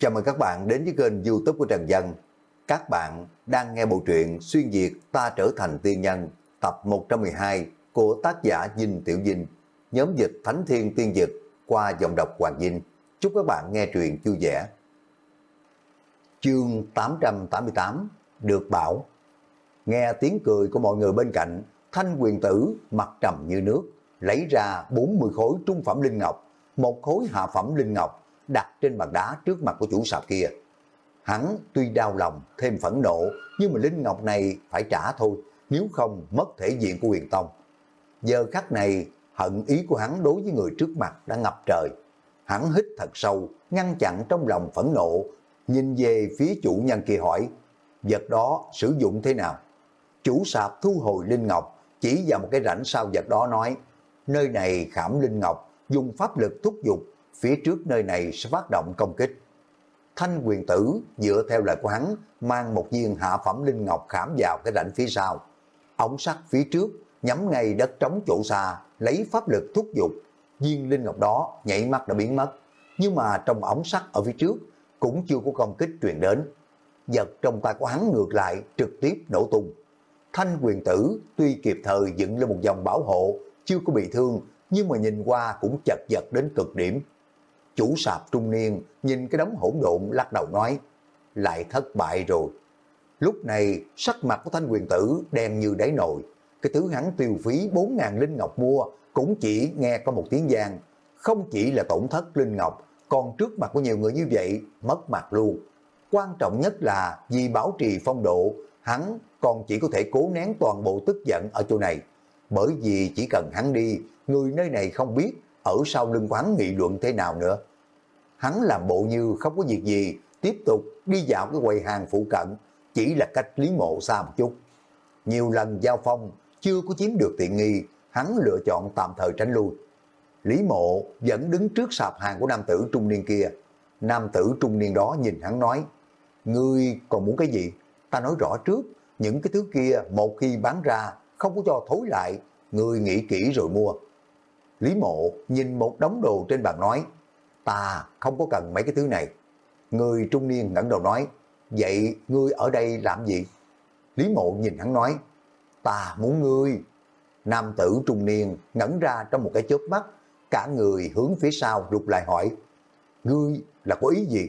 Chào mừng các bạn đến với kênh youtube của Trần Dân. Các bạn đang nghe bộ truyện Xuyên Việt Ta Trở Thành Tiên Nhân tập 112 của tác giả Dinh Tiểu Dinh, nhóm dịch Thánh Thiên Tiên Dực qua dòng đọc Hoàng Dinh. Chúc các bạn nghe truyện vui vẻ. Chương 888 Được Bảo Nghe tiếng cười của mọi người bên cạnh, Thanh quyền tử mặt trầm như nước, lấy ra 40 khối trung phẩm linh ngọc, một khối hạ phẩm linh ngọc đặt trên bàn đá trước mặt của chủ sạp kia. Hắn tuy đau lòng, thêm phẫn nộ, nhưng mà Linh Ngọc này phải trả thôi, nếu không mất thể diện của huyền tông. Giờ khắc này, hận ý của hắn đối với người trước mặt đã ngập trời. Hắn hít thật sâu, ngăn chặn trong lòng phẫn nộ, nhìn về phía chủ nhân kia hỏi, vật đó sử dụng thế nào? Chủ sạp thu hồi Linh Ngọc, chỉ vào một cái rãnh sau vật đó nói, nơi này khảm Linh Ngọc, dùng pháp lực thúc giục phía trước nơi này sẽ phát động công kích. Thanh quyền tử, dựa theo lời của hắn, mang một viên hạ phẩm linh ngọc khảm vào cái rãnh phía sau. Ống sắt phía trước, nhắm ngay đất trống chỗ xa, lấy pháp lực thúc giục. Viên linh ngọc đó nhảy mắt đã biến mất. Nhưng mà trong ống sắt ở phía trước cũng chưa có công kích truyền đến. Giật trong tay của hắn ngược lại, trực tiếp nổ tung. Thanh quyền tử tuy kịp thời dựng lên một dòng bảo hộ, chưa có bị thương, nhưng mà nhìn qua cũng chật vật đến cực điểm. Chủ sạp trung niên nhìn cái đống hỗn độn lắc đầu nói, lại thất bại rồi. Lúc này sắc mặt của thanh quyền tử đen như đáy nồi, cái thứ hắn tiêu phí 4.000 linh ngọc mua cũng chỉ nghe có một tiếng giang, không chỉ là tổn thất linh ngọc, còn trước mặt của nhiều người như vậy mất mặt luôn. Quan trọng nhất là vì bảo trì phong độ, hắn còn chỉ có thể cố nén toàn bộ tức giận ở chỗ này. Bởi vì chỉ cần hắn đi, người nơi này không biết ở sau lưng quán nghị luận thế nào nữa hắn làm bộ như không có việc gì, tiếp tục đi dạo cái quầy hàng phụ cận, chỉ là cách Lý Mộ xa một chút. Nhiều lần giao phong, chưa có chiếm được tiện nghi, hắn lựa chọn tạm thời tránh lui. Lý Mộ vẫn đứng trước sạp hàng của nam tử trung niên kia. Nam tử trung niên đó nhìn hắn nói, Ngươi còn muốn cái gì? Ta nói rõ trước, những cái thứ kia một khi bán ra, không có cho thối lại, ngươi nghĩ kỹ rồi mua. Lý Mộ nhìn một đống đồ trên bàn nói, ta không có cần mấy cái thứ này. Người trung niên ngẩng đầu nói, vậy ngươi ở đây làm gì? Lý mộ nhìn hắn nói, ta muốn ngươi. Nam tử trung niên ngẩn ra trong một cái chớp mắt, cả người hướng phía sau rụt lại hỏi, ngươi là có ý gì?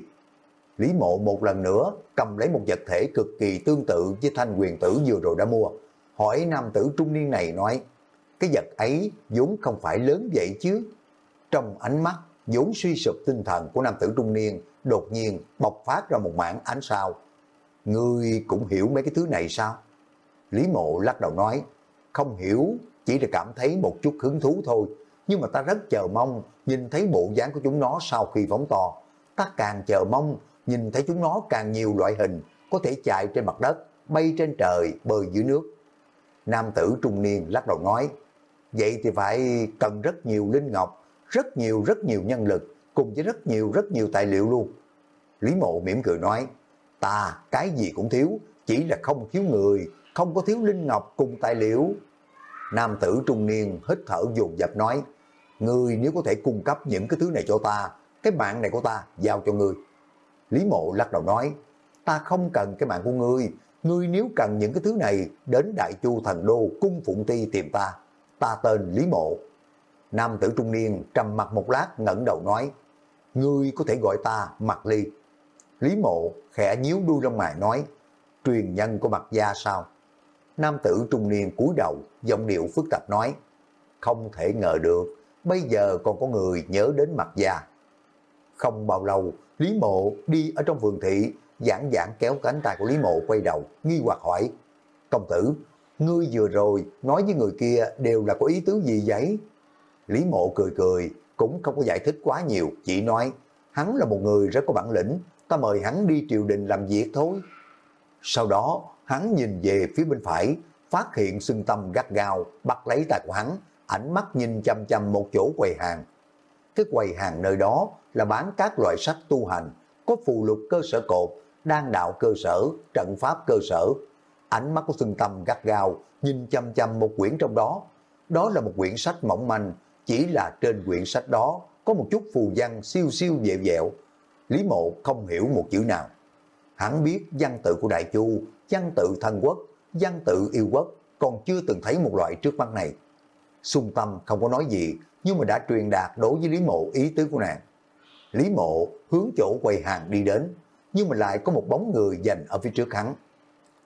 Lý mộ một lần nữa cầm lấy một vật thể cực kỳ tương tự với thanh quyền tử vừa rồi đã mua. Hỏi nam tử trung niên này nói, cái vật ấy vốn không phải lớn vậy chứ. Trong ánh mắt vốn suy sụp tinh thần của nam tử trung niên đột nhiên bộc phát ra một mảng ánh sao. Ngươi cũng hiểu mấy cái thứ này sao? Lý mộ lắc đầu nói, không hiểu, chỉ là cảm thấy một chút hứng thú thôi. Nhưng mà ta rất chờ mong nhìn thấy bộ dáng của chúng nó sau khi phóng to. Ta càng chờ mong nhìn thấy chúng nó càng nhiều loại hình, có thể chạy trên mặt đất, bay trên trời, bơi dưới nước. Nam tử trung niên lắc đầu nói, vậy thì phải cần rất nhiều linh ngọc rất nhiều rất nhiều nhân lực, cùng với rất nhiều rất nhiều tài liệu luôn. Lý mộ mỉm cười nói, ta cái gì cũng thiếu, chỉ là không thiếu người, không có thiếu linh ngọc cùng tài liệu. Nam tử trung niên hít thở dồn dập nói, người nếu có thể cung cấp những cái thứ này cho ta, cái mạng này của ta giao cho ngươi. Lý mộ lắc đầu nói, ta không cần cái mạng của ngươi, ngươi nếu cần những cái thứ này đến Đại Chu Thần Đô cung Phụng Ti tìm ta. Ta tên Lý Mộ, Nam tử trung niên trầm mặt một lát ngẩng đầu nói, ngươi có thể gọi ta mặt ly. Lý mộ khẽ nhíu đuôi lông mày nói, truyền nhân của mặt gia sao? Nam tử trung niên cúi đầu, giọng điệu phức tạp nói, không thể ngờ được, bây giờ còn có người nhớ đến mặt gia. Không bao lâu, Lý mộ đi ở trong vườn thị, giảng giảng kéo cánh tay của Lý mộ quay đầu, nghi hoặc hỏi, công tử, ngươi vừa rồi nói với người kia đều là có ý tứ gì vậy? Lý mộ cười cười, cũng không có giải thích quá nhiều, chỉ nói, hắn là một người rất có bản lĩnh, ta mời hắn đi triều đình làm việc thôi. Sau đó, hắn nhìn về phía bên phải, phát hiện xưng tâm gắt gao, bắt lấy tay của hắn, ánh mắt nhìn chăm chăm một chỗ quầy hàng. Cái quầy hàng nơi đó là bán các loại sách tu hành, có phù lục cơ sở cột, đan đạo cơ sở, trận pháp cơ sở. Ánh mắt của xưng tâm gắt gao, nhìn chăm chăm một quyển trong đó. Đó là một quyển sách mỏng manh, chỉ là trên quyển sách đó có một chút phù văn siêu siêu dẹo dẹo. Lý Mộ không hiểu một chữ nào. Hắn biết văn tự của Đại Chu, văn tự thân quốc, văn tự yêu quốc, còn chưa từng thấy một loại trước mắt này. Xung tâm không có nói gì, nhưng mà đã truyền đạt đối với Lý Mộ ý tứ của nàng. Lý Mộ hướng chỗ quầy hàng đi đến, nhưng mà lại có một bóng người dành ở phía trước hắn.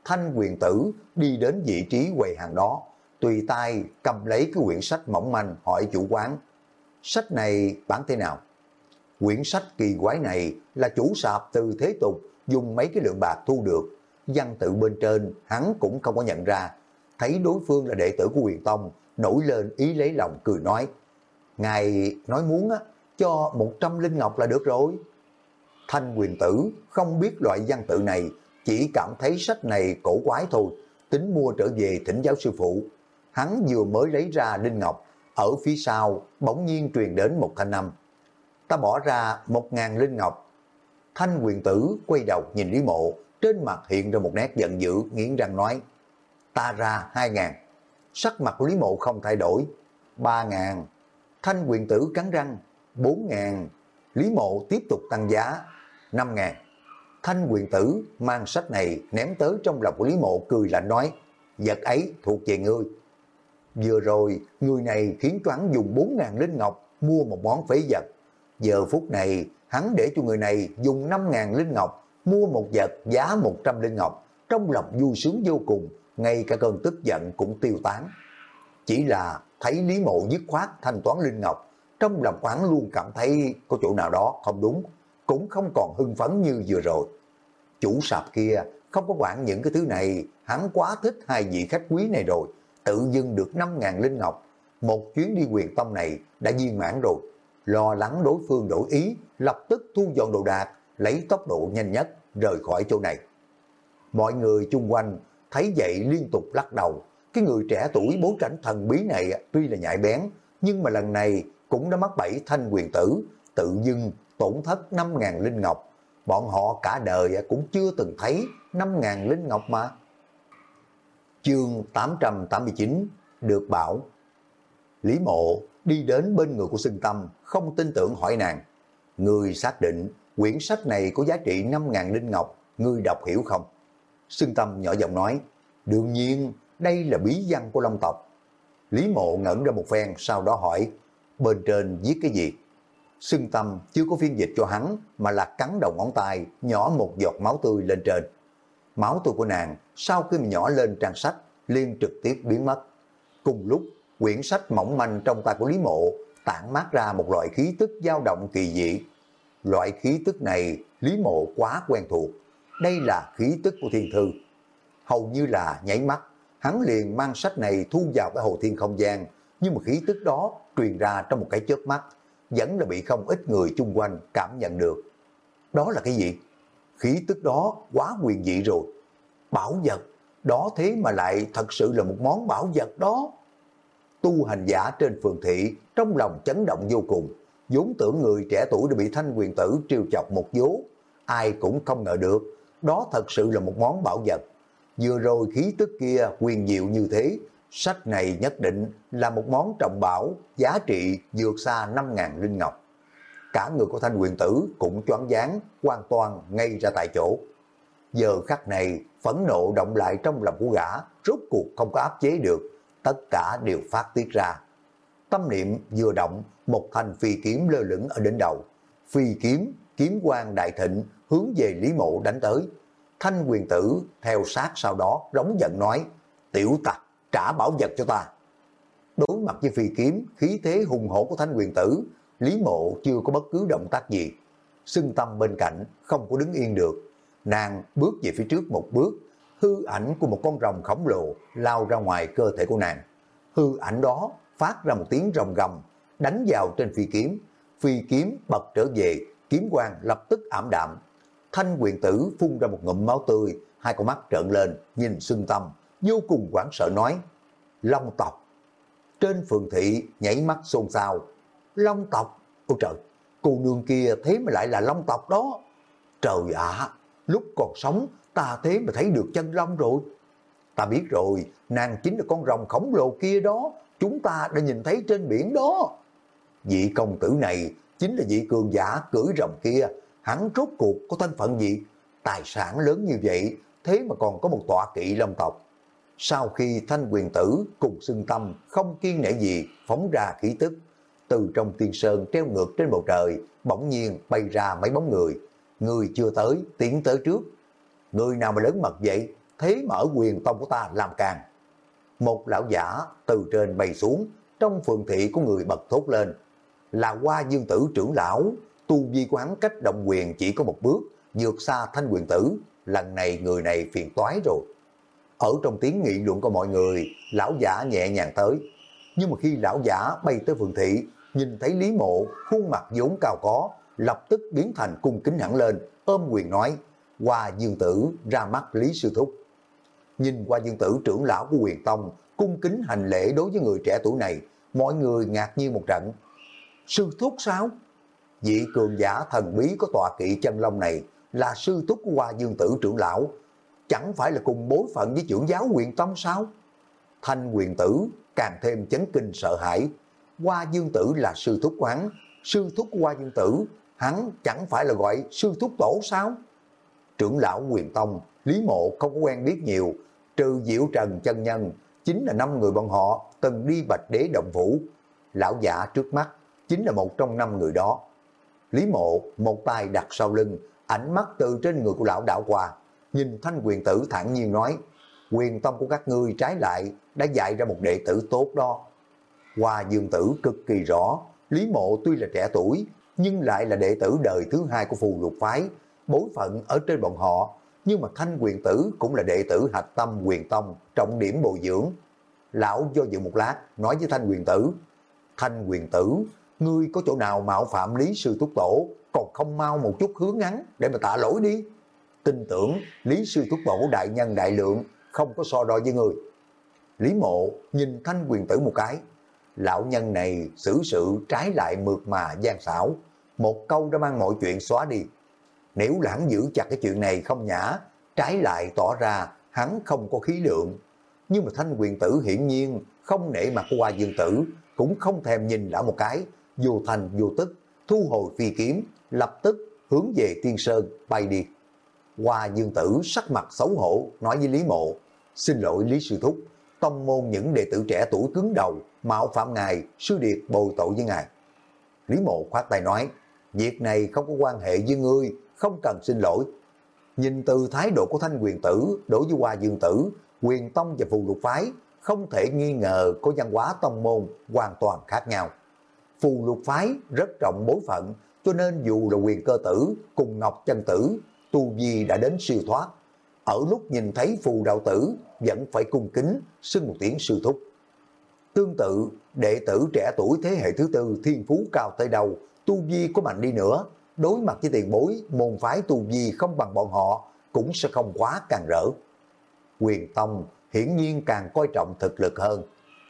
Thanh quyền tử đi đến vị trí quầy hàng đó, tùy tay cầm lấy cái quyển sách mỏng manh hỏi chủ quán. Sách này bán thế nào? Quyển sách kỳ quái này là chủ sạp từ thế tục dùng mấy cái lượng bạc thu được. Văn tự bên trên hắn cũng không có nhận ra. Thấy đối phương là đệ tử của quyền tông, nổi lên ý lấy lòng cười nói. Ngài nói muốn á, cho 100 linh ngọc là được rồi. Thanh quyền tử không biết loại văn tự này, chỉ cảm thấy sách này cổ quái thôi, tính mua trở về thỉnh giáo sư phụ. Hắn vừa mới lấy ra linh ngọc, ở phía sau bỗng nhiên truyền đến một thanh âm. Ta bỏ ra một ngàn linh ngọc. Thanh quyền tử quay đầu nhìn Lý Mộ, trên mặt hiện ra một nét giận dữ, nghiến răng nói. Ta ra hai ngàn. Sắc mặt Lý Mộ không thay đổi. Ba ngàn. Thanh quyền tử cắn răng. Bốn ngàn. Lý Mộ tiếp tục tăng giá. Năm ngàn. Thanh quyền tử mang sách này ném tới trong lòng của Lý Mộ cười lạnh nói. Vật ấy thuộc về ngươi. Vừa rồi, người này khiến cho hắn dùng 4.000 linh ngọc mua một món phế vật. Giờ phút này, hắn để cho người này dùng 5.000 linh ngọc mua một vật giá 100 linh ngọc. Trong lòng vui sướng vô cùng, ngay cả cơn tức giận cũng tiêu tán. Chỉ là thấy Lý Mộ dứt khoát thanh toán linh ngọc, trong lòng quán luôn cảm thấy có chỗ nào đó không đúng, cũng không còn hưng phấn như vừa rồi. Chủ sạp kia không có quản những cái thứ này, hắn quá thích hai vị khách quý này rồi, tự dưng được 5.000 linh ngọc. Một chuyến đi quyền tông này đã viên mãn rồi. Lo lắng đối phương đổi ý, lập tức thu dọn đồ đạc, lấy tốc độ nhanh nhất rời khỏi chỗ này. Mọi người chung quanh thấy vậy liên tục lắc đầu. Cái người trẻ tuổi bố cảnh thần bí này tuy là nhạy bén, nhưng mà lần này cũng đã mắc bẫy thanh quyền tử, tự dưng tổn thất 5.000 linh ngọc. Bọn họ cả đời cũng chưa từng thấy 5.000 linh ngọc mà. Chương 889 được bảo. Lý mộ đi đến bên người của Sưng Tâm, không tin tưởng hỏi nàng. Người xác định quyển sách này có giá trị 5.000 linh ngọc, ngươi đọc hiểu không? Sưng Tâm nhỏ giọng nói, đương nhiên đây là bí văn của Long tộc. Lý mộ ngẩn ra một phen, sau đó hỏi, bên trên viết cái gì? Sưng Tâm chưa có phiên dịch cho hắn, mà là cắn đầu ngón tay, nhỏ một giọt máu tươi lên trên máu tươi của nàng sau khi nhỏ lên trang sách liên trực tiếp biến mất. Cùng lúc, quyển sách mỏng manh trong tay của Lý Mộ tản mát ra một loại khí tức dao động kỳ dị. Loại khí tức này Lý Mộ quá quen thuộc. Đây là khí tức của thiên thư. Hầu như là nháy mắt, hắn liền mang sách này thu vào cái hồ thiên không gian, nhưng mà khí tức đó truyền ra trong một cái chớp mắt, vẫn là bị không ít người chung quanh cảm nhận được. Đó là cái gì? Khí tức đó quá quyền dị rồi. Bảo vật, đó thế mà lại thật sự là một món bảo vật đó. Tu hành giả trên phường thị trong lòng chấn động vô cùng, vốn tưởng người trẻ tuổi đã bị thanh quyền tử trêu chọc một vố. Ai cũng không ngờ được, đó thật sự là một món bảo vật. Vừa rồi khí tức kia quyền diệu như thế, sách này nhất định là một món trọng bảo giá trị vượt xa 5.000 linh ngọc cả người của thanh quyền tử cũng choáng váng, hoàn toàn ngay ra tại chỗ. Giờ khắc này, phẫn nộ động lại trong lòng của gã, rốt cuộc không có áp chế được, tất cả đều phát tiết ra. Tâm niệm vừa động, một thanh phi kiếm lơ lửng ở đỉnh đầu. Phi kiếm, kiếm quang đại thịnh, hướng về Lý Mộ đánh tới. Thanh quyền tử theo sát sau đó rống giận nói, tiểu tặc, trả bảo vật cho ta. Đối mặt với phi kiếm, khí thế hùng hổ của thanh quyền tử, Lý Mộ chưa có bất cứ động tác gì. Sưng tâm bên cạnh không có đứng yên được. Nàng bước về phía trước một bước, hư ảnh của một con rồng khổng lồ lao ra ngoài cơ thể của nàng. Hư ảnh đó phát ra một tiếng rồng gầm, đánh vào trên phi kiếm. Phi kiếm bật trở về, kiếm quang lập tức ảm đạm. Thanh quyền tử phun ra một ngụm máu tươi, hai con mắt trợn lên, nhìn sưng tâm, vô cùng quảng sợ nói, Long tộc. Trên phường thị nhảy mắt xôn xao, Long tộc. Ôi trời, cô nương kia thế mà lại là long tộc đó. Trời ạ, lúc còn sống ta thế mà thấy được chân long rồi. Ta biết rồi, nàng chính là con rồng khổng lồ kia đó, chúng ta đã nhìn thấy trên biển đó. Vị công tử này chính là vị cường giả cưỡi rồng kia, hắn rốt cuộc có thân phận gì? Tài sản lớn như vậy, thế mà còn có một tọa kỵ long tộc. Sau khi thanh quyền tử cùng xưng tâm không kiên nể gì phóng ra khí tức, từ trong tiên sơn treo ngược trên bầu trời, bỗng nhiên bay ra mấy bóng người. Người chưa tới, tiến tới trước. Người nào mà lớn mật vậy, thế mở quyền tông của ta làm càng. Một lão giả từ trên bay xuống, trong phường thị của người bật thốt lên. Là qua dương tử trưởng lão, tu vi quán cách động quyền chỉ có một bước, vượt xa thanh quyền tử. Lần này người này phiền toái rồi. Ở trong tiếng nghị luận của mọi người, lão giả nhẹ nhàng tới. Nhưng mà khi lão giả bay tới phường thị, nhìn thấy Lý Mộ, khuôn mặt vốn cao có, lập tức biến thành cung kính hẳn lên, ôm quyền nói, qua dương tử ra mắt Lý Sư Thúc. Nhìn qua dương tử trưởng lão của quyền tông, cung kính hành lễ đối với người trẻ tuổi này, mọi người ngạc nhiên một trận. Sư Thúc sao? Vị cường giả thần bí có tọa kỵ chân long này là sư thúc của Hoa Dương Tử trưởng lão, chẳng phải là cùng bối phận với trưởng giáo quyền tông sao? Thanh quyền tử càng thêm chấn kinh sợ hãi. Hoa Dương Tử là sư thúc quán, sư thúc của Hoa Dương Tử, hắn chẳng phải là gọi sư thúc tổ sao? Trưởng lão quyền tông, Lý Mộ không có quen biết nhiều, trừ Diệu Trần chân nhân, chính là năm người bọn họ từng đi bạch đế động vũ. Lão giả trước mắt chính là một trong năm người đó. Lý Mộ một tay đặt sau lưng, ánh mắt từ trên người của lão đảo qua, nhìn thanh quyền tử thản nhiên nói, quyền tông của các ngươi trái lại đã dạy ra một đệ tử tốt đó. Hoa dương tử cực kỳ rõ, Lý Mộ tuy là trẻ tuổi, nhưng lại là đệ tử đời thứ hai của phù lục phái, bối phận ở trên bọn họ, nhưng mà thanh quyền tử cũng là đệ tử hạch tâm quyền tông, trọng điểm bồi dưỡng. Lão do dự một lát, nói với thanh quyền tử, thanh quyền tử, ngươi có chỗ nào mạo phạm lý sư thúc tổ, còn không mau một chút hướng ngắn để mà tạ lỗi đi. Tin tưởng lý sư thúc tổ đại nhân đại lượng, không có so đo với người. Lý mộ nhìn thanh quyền tử một cái, lão nhân này xử sự trái lại mượt mà gian xảo, một câu đã mang mọi chuyện xóa đi. Nếu là hắn giữ chặt cái chuyện này không nhã, trái lại tỏ ra hắn không có khí lượng. Nhưng mà thanh quyền tử hiển nhiên không nể mặt qua dương tử, cũng không thèm nhìn lão một cái, vô thành vô tức, thu hồi phi kiếm, lập tức hướng về Tiên Sơn bay đi. Hoa dương tử sắc mặt xấu hổ nói với Lý Mộ, xin lỗi Lý Sư Thúc, tông môn những đệ tử trẻ tuổi cứng đầu, mạo phạm ngài, sư điệt bồi tội với ngài. Lý Mộ khoát tay nói, việc này không có quan hệ với ngươi, không cần xin lỗi. Nhìn từ thái độ của thanh quyền tử đối với Hoa Dương Tử, quyền tông và phù lục phái không thể nghi ngờ có văn hóa tông môn hoàn toàn khác nhau. Phù lục phái rất trọng bối phận, cho nên dù là quyền cơ tử cùng Ngọc chân tử, tu vi đã đến siêu thoát. Ở lúc nhìn thấy phù đạo tử, vẫn phải cung kính, xưng một tiếng sư thúc. Tương tự, đệ tử trẻ tuổi thế hệ thứ tư thiên phú cao tới đầu, tu vi có mạnh đi nữa, đối mặt với tiền bối, môn phái tu vi không bằng bọn họ, cũng sẽ không quá càng rỡ. Quyền Tông hiển nhiên càng coi trọng thực lực hơn.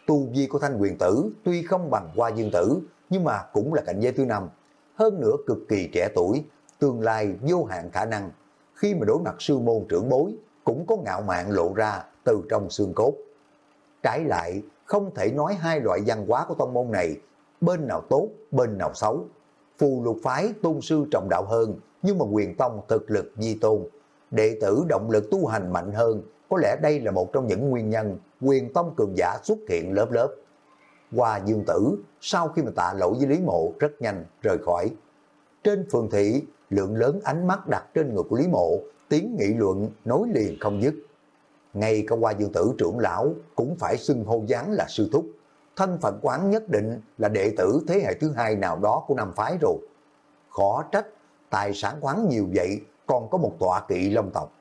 Tu vi của thanh quyền tử tuy không bằng qua dương tử, nhưng mà cũng là cảnh giới thứ năm. Hơn nữa cực kỳ trẻ tuổi, tương lai vô hạn khả năng. Khi mà đối mặt sư môn trưởng bối, cũng có ngạo mạn lộ ra từ trong xương cốt. Trái lại, không thể nói hai loại văn hóa của tông môn này, bên nào tốt, bên nào xấu. Phù lục phái tôn sư trọng đạo hơn, nhưng mà quyền tông thực lực di tôn. Đệ tử động lực tu hành mạnh hơn, có lẽ đây là một trong những nguyên nhân quyền tông cường giả xuất hiện lớp lớp. Hoa Dương Tử sau khi mà tạ lỗi với Lý Mộ rất nhanh rời khỏi. Trên phường thị, lượng lớn ánh mắt đặt trên người của Lý Mộ, tiếng nghị luận nối liền không dứt. Ngay cả qua Dương Tử trưởng lão cũng phải xưng hô dáng là sư thúc. Thân phận quán nhất định là đệ tử thế hệ thứ hai nào đó của Nam Phái rồi. Khó trách, tài sản quán nhiều vậy còn có một tọa kỵ long tộc.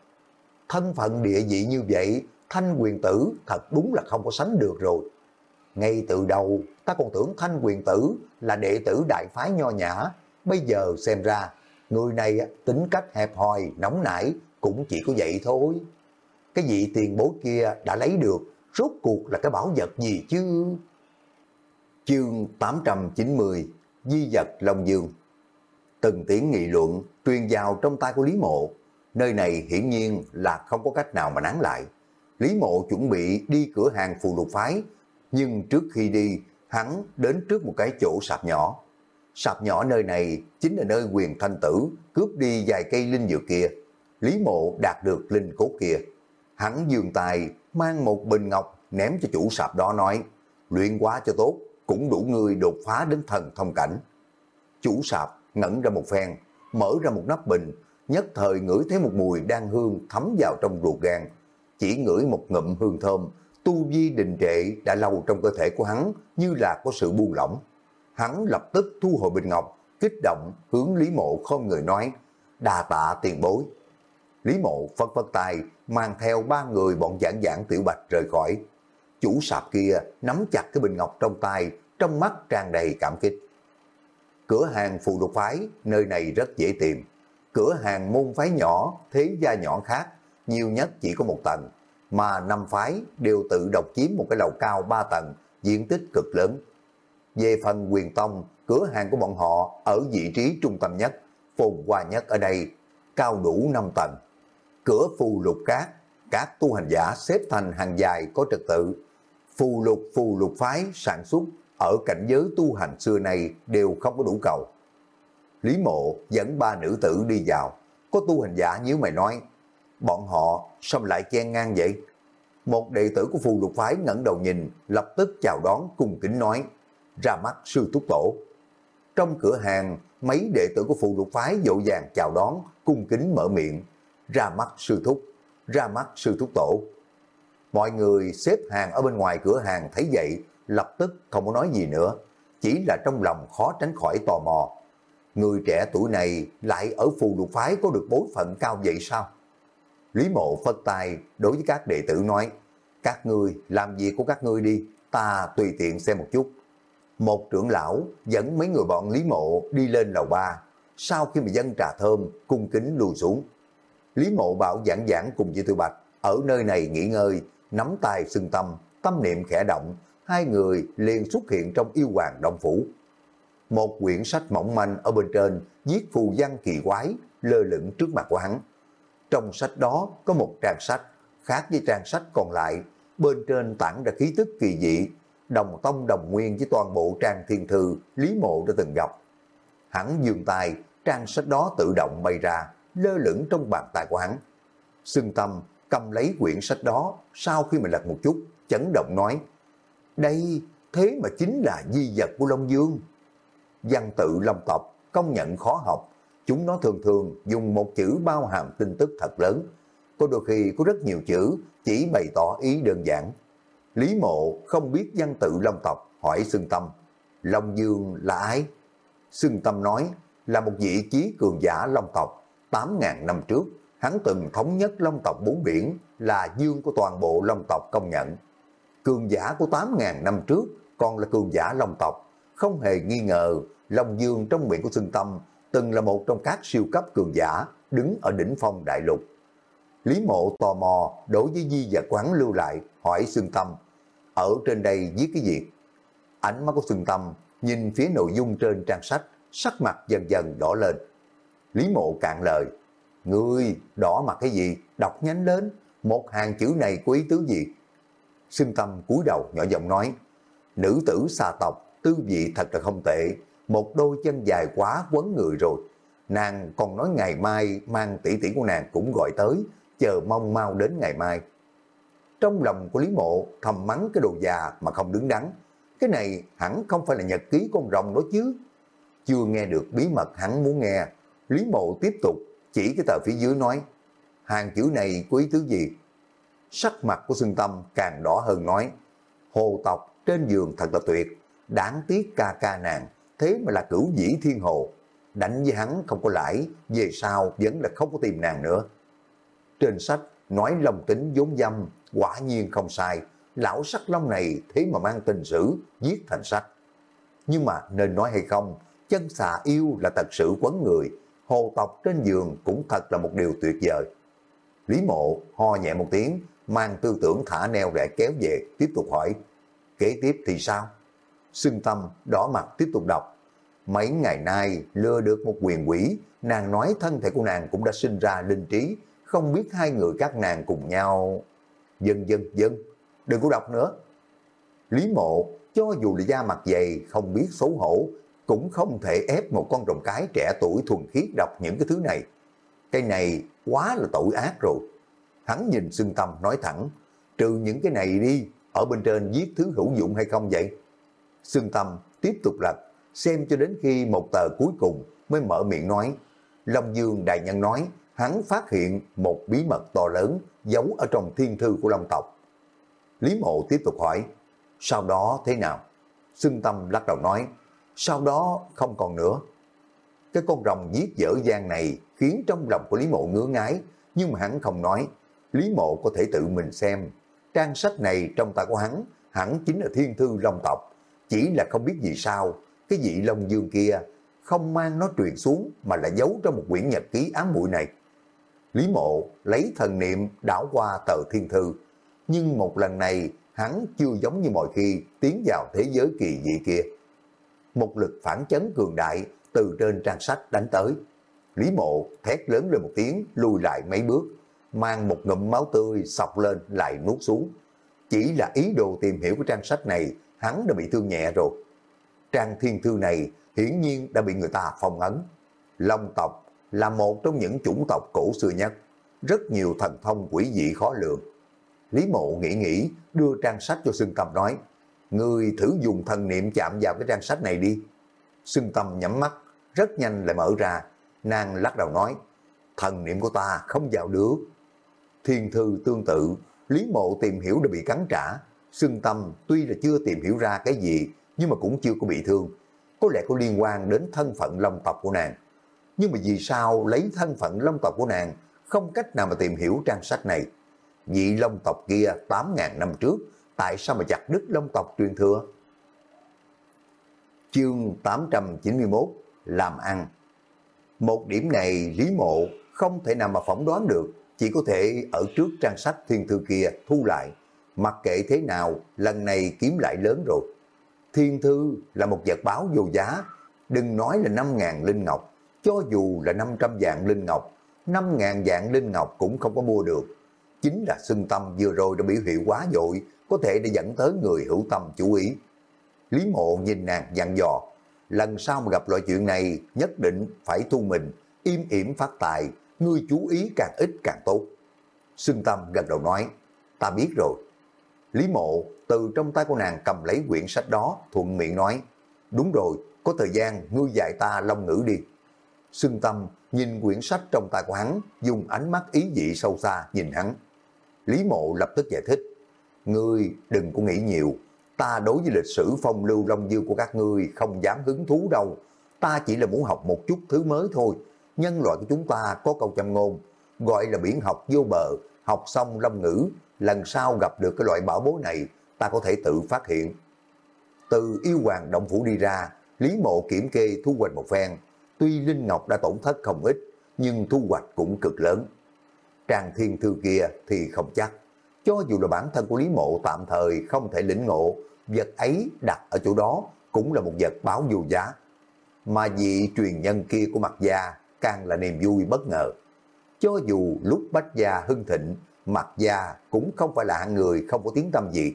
Thân phận địa vị như vậy, thanh quyền tử thật đúng là không có sánh được rồi. Ngay từ đầu, ta còn tưởng thanh quyền tử là đệ tử đại phái nho nhã. Bây giờ xem ra, người này tính cách hẹp hòi, nóng nảy, cũng chỉ có vậy thôi. Cái vị tiền bối kia đã lấy được, rốt cuộc là cái bảo vật gì chứ? Chương 890 Di vật Long Dương Từng tiếng nghị luận truyền vào trong tay của Lý Mộ. Nơi này hiển nhiên là không có cách nào mà nán lại. Lý Mộ chuẩn bị đi cửa hàng phù lục phái nhưng trước khi đi, hắn đến trước một cái chỗ sạp nhỏ. Sạp nhỏ nơi này chính là nơi quyền thanh tử cướp đi vài cây linh dược kia. Lý mộ đạt được linh cốt kia. Hắn dường tài mang một bình ngọc ném cho chủ sạp đó nói, luyện quá cho tốt, cũng đủ người đột phá đến thần thông cảnh. Chủ sạp ngẩn ra một phen, mở ra một nắp bình, nhất thời ngửi thấy một mùi đan hương thấm vào trong ruột gan. Chỉ ngửi một ngụm hương thơm, tu vi đình trệ đã lâu trong cơ thể của hắn như là có sự buông lỏng. Hắn lập tức thu hồi bình ngọc, kích động hướng Lý Mộ không người nói, đà tạ tiền bối. Lý Mộ phất phất tay, mang theo ba người bọn giảng giảng tiểu bạch rời khỏi. Chủ sạp kia nắm chặt cái bình ngọc trong tay, trong mắt tràn đầy cảm kích. Cửa hàng phù lục phái, nơi này rất dễ tìm. Cửa hàng môn phái nhỏ, thế gia nhỏ khác, nhiều nhất chỉ có một tầng, mà năm phái đều tự độc chiếm một cái lầu cao ba tầng, diện tích cực lớn. Về phần quyền tông, cửa hàng của bọn họ ở vị trí trung tâm nhất, phồn hoa nhất ở đây, cao đủ 5 tầng. Cửa phù lục cát, các tu hành giả xếp thành hàng dài có trật tự. Phù lục phù lục phái sản xuất ở cảnh giới tu hành xưa này đều không có đủ cầu. Lý mộ dẫn ba nữ tử đi vào, có tu hành giả như mày nói, bọn họ xong lại chen ngang vậy? Một đệ tử của phù lục phái ngẩng đầu nhìn, lập tức chào đón cung kính nói, ra mắt sư túc tổ. Trong cửa hàng, mấy đệ tử của phù lục phái dỗ dàng chào đón, cung kính mở miệng, ra mắt sư thúc, ra mắt sư thúc tổ. Mọi người xếp hàng ở bên ngoài cửa hàng thấy vậy, lập tức không có nói gì nữa, chỉ là trong lòng khó tránh khỏi tò mò. Người trẻ tuổi này lại ở phù lục phái có được bối phận cao vậy sao? Lý mộ phất tài đối với các đệ tử nói, các ngươi làm gì của các ngươi đi, ta tùy tiện xem một chút. Một trưởng lão dẫn mấy người bọn Lý mộ đi lên lầu ba, sau khi mà dân trà thơm, cung kính lùi xuống. Lý mộ bảo giảng giảng cùng với Tư Bạch, ở nơi này nghỉ ngơi, nắm tay xưng tâm, tâm niệm khẽ động, hai người liền xuất hiện trong yêu hoàng Đông Phủ. Một quyển sách mỏng manh ở bên trên viết phù văn kỳ quái lơ lửng trước mặt của hắn. Trong sách đó có một trang sách, khác với trang sách còn lại, bên trên tản ra khí tức kỳ dị, đồng tông đồng nguyên với toàn bộ trang thiên thư Lý Mộ đã từng gặp. Hắn dường tay, trang sách đó tự động bay ra, lơ lửng trong bàn tay của hắn. Sương tâm cầm lấy quyển sách đó, sau khi mình lật một chút, chấn động nói, đây thế mà chính là di vật của Long Dương. Văn tự Long tộc công nhận khó học, chúng nó thường thường dùng một chữ bao hàm tin tức thật lớn. Có đôi khi có rất nhiều chữ chỉ bày tỏ ý đơn giản. Lý mộ không biết văn tự Long tộc, hỏi Sương Tâm, Long Dương là ai? Sương Tâm nói là một vị trí cường giả Long tộc, 8.000 năm trước, hắn từng thống nhất Long tộc bốn biển, là dương của toàn bộ Long tộc công nhận cường giả của 8.000 năm trước còn là cường giả Long tộc. Không hề nghi ngờ, Long Dương trong miệng của Sương Tâm từng là một trong các siêu cấp cường giả đứng ở đỉnh phong đại lục. Lý mộ tò mò đối với di và quán lưu lại hỏi Sương Tâm, ở trên đây viết cái gì? Ánh mắt của Sương Tâm nhìn phía nội dung trên trang sách, sắc mặt dần dần đỏ lên. Lý mộ cạn lời, Ngươi đỏ mặt cái gì? Đọc nhánh lên, một hàng chữ này có ý tứ gì? Sưng tâm cúi đầu nhỏ giọng nói, nữ tử xa tộc, tư vị thật là không tệ, một đôi chân dài quá quấn người rồi. Nàng còn nói ngày mai mang tỷ tỷ của nàng cũng gọi tới, chờ mong mau đến ngày mai. Trong lòng của Lý Mộ thầm mắng cái đồ già mà không đứng đắn. Cái này hẳn không phải là nhật ký con rồng đó chứ. Chưa nghe được bí mật hắn muốn nghe. Lý Mộ tiếp tục chỉ cái tờ phía dưới nói, hàng chữ này có ý tứ gì? sắc mặt của Xuân Tâm càng đỏ hơn nói, hồ tộc trên giường thật là tuyệt, đáng tiếc ca ca nàng, thế mà là cửu dĩ thiên hồ. Đánh với hắn không có lãi, về sau vẫn là không có tìm nàng nữa. Trên sách nói lòng tính vốn dâm, quả nhiên không sai, lão sắc long này thế mà mang tình sử, viết thành sách. Nhưng mà nên nói hay không, chân xà yêu là thật sự quấn người, hồ tộc trên giường cũng thật là một điều tuyệt vời. Lý mộ ho nhẹ một tiếng, mang tư tưởng thả neo rẽ kéo về, tiếp tục hỏi, kế tiếp thì sao? Xưng tâm, đỏ mặt tiếp tục đọc. Mấy ngày nay lừa được một quyền quỷ, nàng nói thân thể của nàng cũng đã sinh ra linh trí, không biết hai người các nàng cùng nhau. Dân dân dân, đừng có đọc nữa. Lý mộ, cho dù là da mặt dày, không biết xấu hổ, cũng không thể ép một con rồng cái trẻ tuổi thuần khiết đọc những cái thứ này. Cái này quá là tội ác rồi. Hắn nhìn xương tâm nói thẳng, trừ những cái này đi, ở bên trên viết thứ hữu dụng hay không vậy? Xương tâm tiếp tục lật, xem cho đến khi một tờ cuối cùng mới mở miệng nói. Long Dương Đại Nhân nói, hắn phát hiện một bí mật to lớn giấu ở trong thiên thư của Long tộc. Lý Mộ tiếp tục hỏi, sau đó thế nào? Xương Tâm lắc đầu nói, sau đó không còn nữa. Cái con rồng giết dở dang này khiến trong lòng của Lý Mộ ngứa ngái, nhưng mà hắn không nói. Lý Mộ có thể tự mình xem. Trang sách này trong tay của hắn, hẳn chính là thiên thư Long tộc. Chỉ là không biết vì sao, cái vị Long Dương kia không mang nó truyền xuống mà là giấu trong một quyển nhật ký ám muội này. Lý Mộ lấy thần niệm đảo qua tờ thiên thư, nhưng một lần này hắn chưa giống như mọi khi tiến vào thế giới kỳ dị kia. Một lực phản chấn cường đại từ trên trang sách đánh tới. Lý Mộ thét lớn lên một tiếng lùi lại mấy bước, mang một ngụm máu tươi sọc lên lại nuốt xuống. Chỉ là ý đồ tìm hiểu của trang sách này, hắn đã bị thương nhẹ rồi. Trang thiên thư này hiển nhiên đã bị người ta phong ấn. Long tộc là một trong những chủng tộc cổ xưa nhất, rất nhiều thần thông quỷ dị khó lường. Lý mộ nghĩ nghĩ, đưa trang sách cho xương cầm nói, Người thử dùng thần niệm chạm vào cái trang sách này đi. Sưng Tâm nhắm mắt, rất nhanh lại mở ra, nàng lắc đầu nói, thần niệm của ta không vào được. Thiên thư tương tự, Lý mộ tìm hiểu đã bị cắn trả, Sưng Tâm tuy là chưa tìm hiểu ra cái gì, nhưng mà cũng chưa có bị thương. Có lẽ có liên quan đến thân phận long tộc của nàng. Nhưng mà vì sao lấy thân phận long tộc của nàng không cách nào mà tìm hiểu trang sách này? Vị long tộc kia 8.000 năm trước, tại sao mà chặt đứt long tộc truyền thừa? Chương 891 Làm ăn Một điểm này Lý Mộ không thể nào mà phỏng đoán được, chỉ có thể ở trước trang sách thiên thư kia thu lại. Mặc kệ thế nào, lần này kiếm lại lớn rồi. Thiên thư là một vật báo vô giá, đừng nói là 5.000 linh ngọc, cho dù là 500 dạng linh ngọc, 5.000 dạng linh ngọc cũng không có mua được. Chính là xưng tâm vừa rồi đã biểu hiệu quá dội, có thể để dẫn tới người hữu tâm chú ý. Lý mộ nhìn nàng dặn dò, lần sau mà gặp loại chuyện này nhất định phải thu mình, im ỉm phát tài, ngươi chú ý càng ít càng tốt. Xưng tâm gật đầu nói, ta biết rồi. Lý mộ từ trong tay của nàng cầm lấy quyển sách đó, thuận miệng nói, đúng rồi, có thời gian ngươi dạy ta long ngữ đi. Xưng tâm nhìn quyển sách trong tay của hắn, dùng ánh mắt ý dị sâu xa nhìn hắn. Lý mộ lập tức giải thích, ngươi đừng có nghĩ nhiều, ta đối với lịch sử phong lưu long dư của các ngươi không dám hứng thú đâu, ta chỉ là muốn học một chút thứ mới thôi. Nhân loại của chúng ta có câu châm ngôn, gọi là biển học vô bờ, học xong long ngữ, lần sau gặp được cái loại bảo bối này, ta có thể tự phát hiện. Từ yêu hoàng động phủ đi ra, Lý Mộ kiểm kê thu hoạch một phen, tuy Linh Ngọc đã tổn thất không ít, nhưng thu hoạch cũng cực lớn. Trang thiên thư kia thì không chắc. Cho dù là bản thân của Lý Mộ tạm thời không thể lĩnh ngộ, vật ấy đặt ở chỗ đó cũng là một vật báo vô giá. Mà vị truyền nhân kia của mặt gia càng là niềm vui bất ngờ. Cho dù lúc bách gia hưng thịnh, mặt gia cũng không phải là hạng người không có tiếng tâm gì.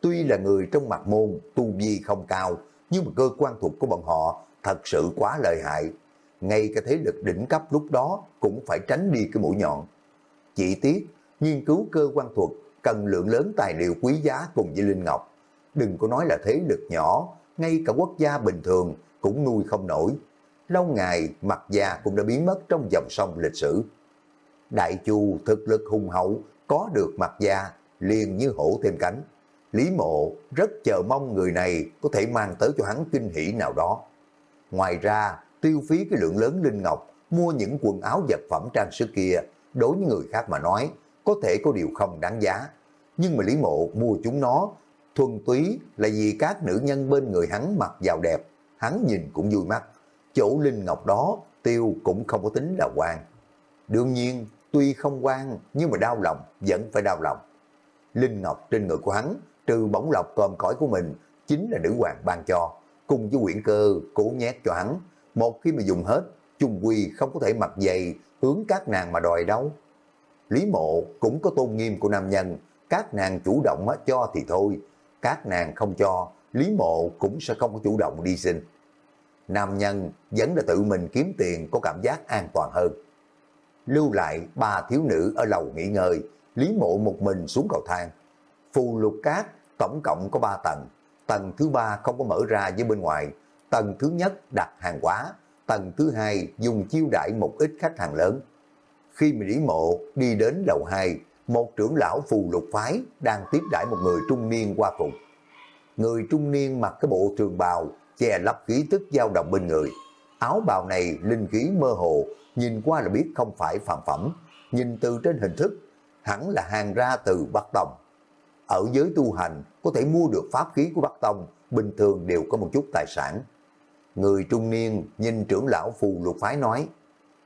Tuy là người trong mặt môn, tu vi không cao, nhưng mà cơ quan thuộc của bọn họ thật sự quá lợi hại. Ngay cả thế lực đỉnh cấp lúc đó cũng phải tránh đi cái mũi nhọn. Chỉ tiếc, nghiên cứu cơ quan thuật cần lượng lớn tài liệu quý giá cùng với Linh Ngọc. Đừng có nói là thế lực nhỏ, ngay cả quốc gia bình thường cũng nuôi không nổi. Lâu ngày, mặt gia cũng đã biến mất trong dòng sông lịch sử. Đại Chu thực lực hùng hậu, có được mặt gia, liền như hổ thêm cánh. Lý mộ rất chờ mong người này có thể mang tới cho hắn kinh hỷ nào đó. Ngoài ra, tiêu phí cái lượng lớn linh ngọc, mua những quần áo vật phẩm trang sức kia, đối với người khác mà nói, có thể có điều không đáng giá. Nhưng mà Lý Mộ mua chúng nó, thuần túy là vì các nữ nhân bên người hắn mặc vào đẹp, hắn nhìn cũng vui mắt. Chỗ linh ngọc đó, tiêu cũng không có tính là quan. Đương nhiên, tuy không quan, nhưng mà đau lòng, vẫn phải đau lòng. Linh ngọc trên người của hắn, trừ bóng lộc còm cõi của mình, chính là nữ hoàng ban cho, cùng với quyển cơ cố nhét cho hắn. Một khi mà dùng hết, chung quy không có thể mặc dày hướng các nàng mà đòi đâu. Lý mộ cũng có tôn nghiêm của nam nhân, các nàng chủ động cho thì thôi, các nàng không cho, Lý mộ cũng sẽ không có chủ động đi xin. nam nhân vẫn là tự mình kiếm tiền có cảm giác an toàn hơn. Lưu lại ba thiếu nữ ở lầu nghỉ ngơi, Lý Mộ một mình xuống cầu thang. Phù lục cát tổng cộng có ba tầng, tầng thứ ba không có mở ra với bên ngoài, tầng thứ nhất đặt hàng hóa, tầng thứ hai dùng chiêu đãi một ít khách hàng lớn. Khi mà Lý Mộ đi đến lầu 2, một trưởng lão phù lục phái đang tiếp đãi một người trung niên qua phục. Người trung niên mặc cái bộ trường bào, che lấp khí tức dao động bên người. Áo bào này linh khí mơ hồ, nhìn qua là biết không phải phàm phẩm. Nhìn từ trên hình thức, hẳn là hàng ra từ Bắc Tông. Ở giới tu hành, có thể mua được pháp khí của Bắc Tông, bình thường đều có một chút tài sản. Người trung niên nhìn trưởng lão phù lục phái nói,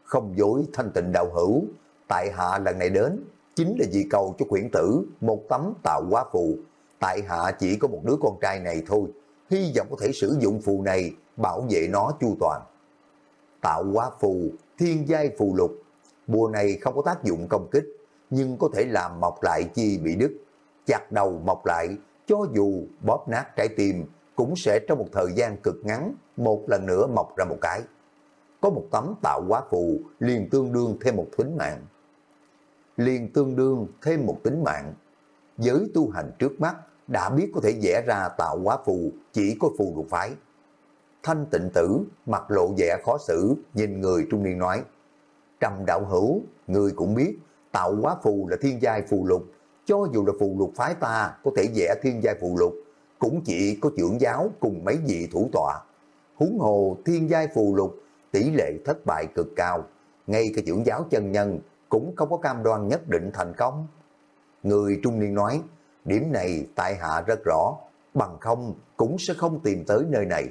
không dối thanh tịnh đạo hữu, tại hạ lần này đến, chính là vì cầu cho quyển tử một tấm tạo hóa phù. Tại hạ chỉ có một đứa con trai này thôi, hy vọng có thể sử dụng phù này bảo vệ nó chu toàn. Tạo hóa phù, thiên giai phù lục, bùa này không có tác dụng công kích, nhưng có thể làm mọc lại chi bị đứt, chặt đầu mọc lại, cho dù bóp nát trái tim, cũng sẽ trong một thời gian cực ngắn, một lần nữa mọc ra một cái. Có một tấm tạo hóa phù liền tương đương thêm một tính mạng. Liền tương đương thêm một tính mạng. Giới tu hành trước mắt đã biết có thể vẽ ra tạo hóa phù chỉ có phù lục phái. Thanh tịnh tử mặt lộ vẻ khó xử nhìn người trung niên nói Trầm đạo hữu, người cũng biết tạo hóa phù là thiên giai phù lục cho dù là phù lục phái ta có thể vẽ thiên giai phù lục cũng chỉ có trưởng giáo cùng mấy vị thủ tọa. Huống hồ thiên giai phù lục tỷ lệ thất bại cực cao, ngay cả trưởng giáo chân nhân cũng không có cam đoan nhất định thành công. Người trung niên nói, điểm này tại hạ rất rõ, bằng không cũng sẽ không tìm tới nơi này.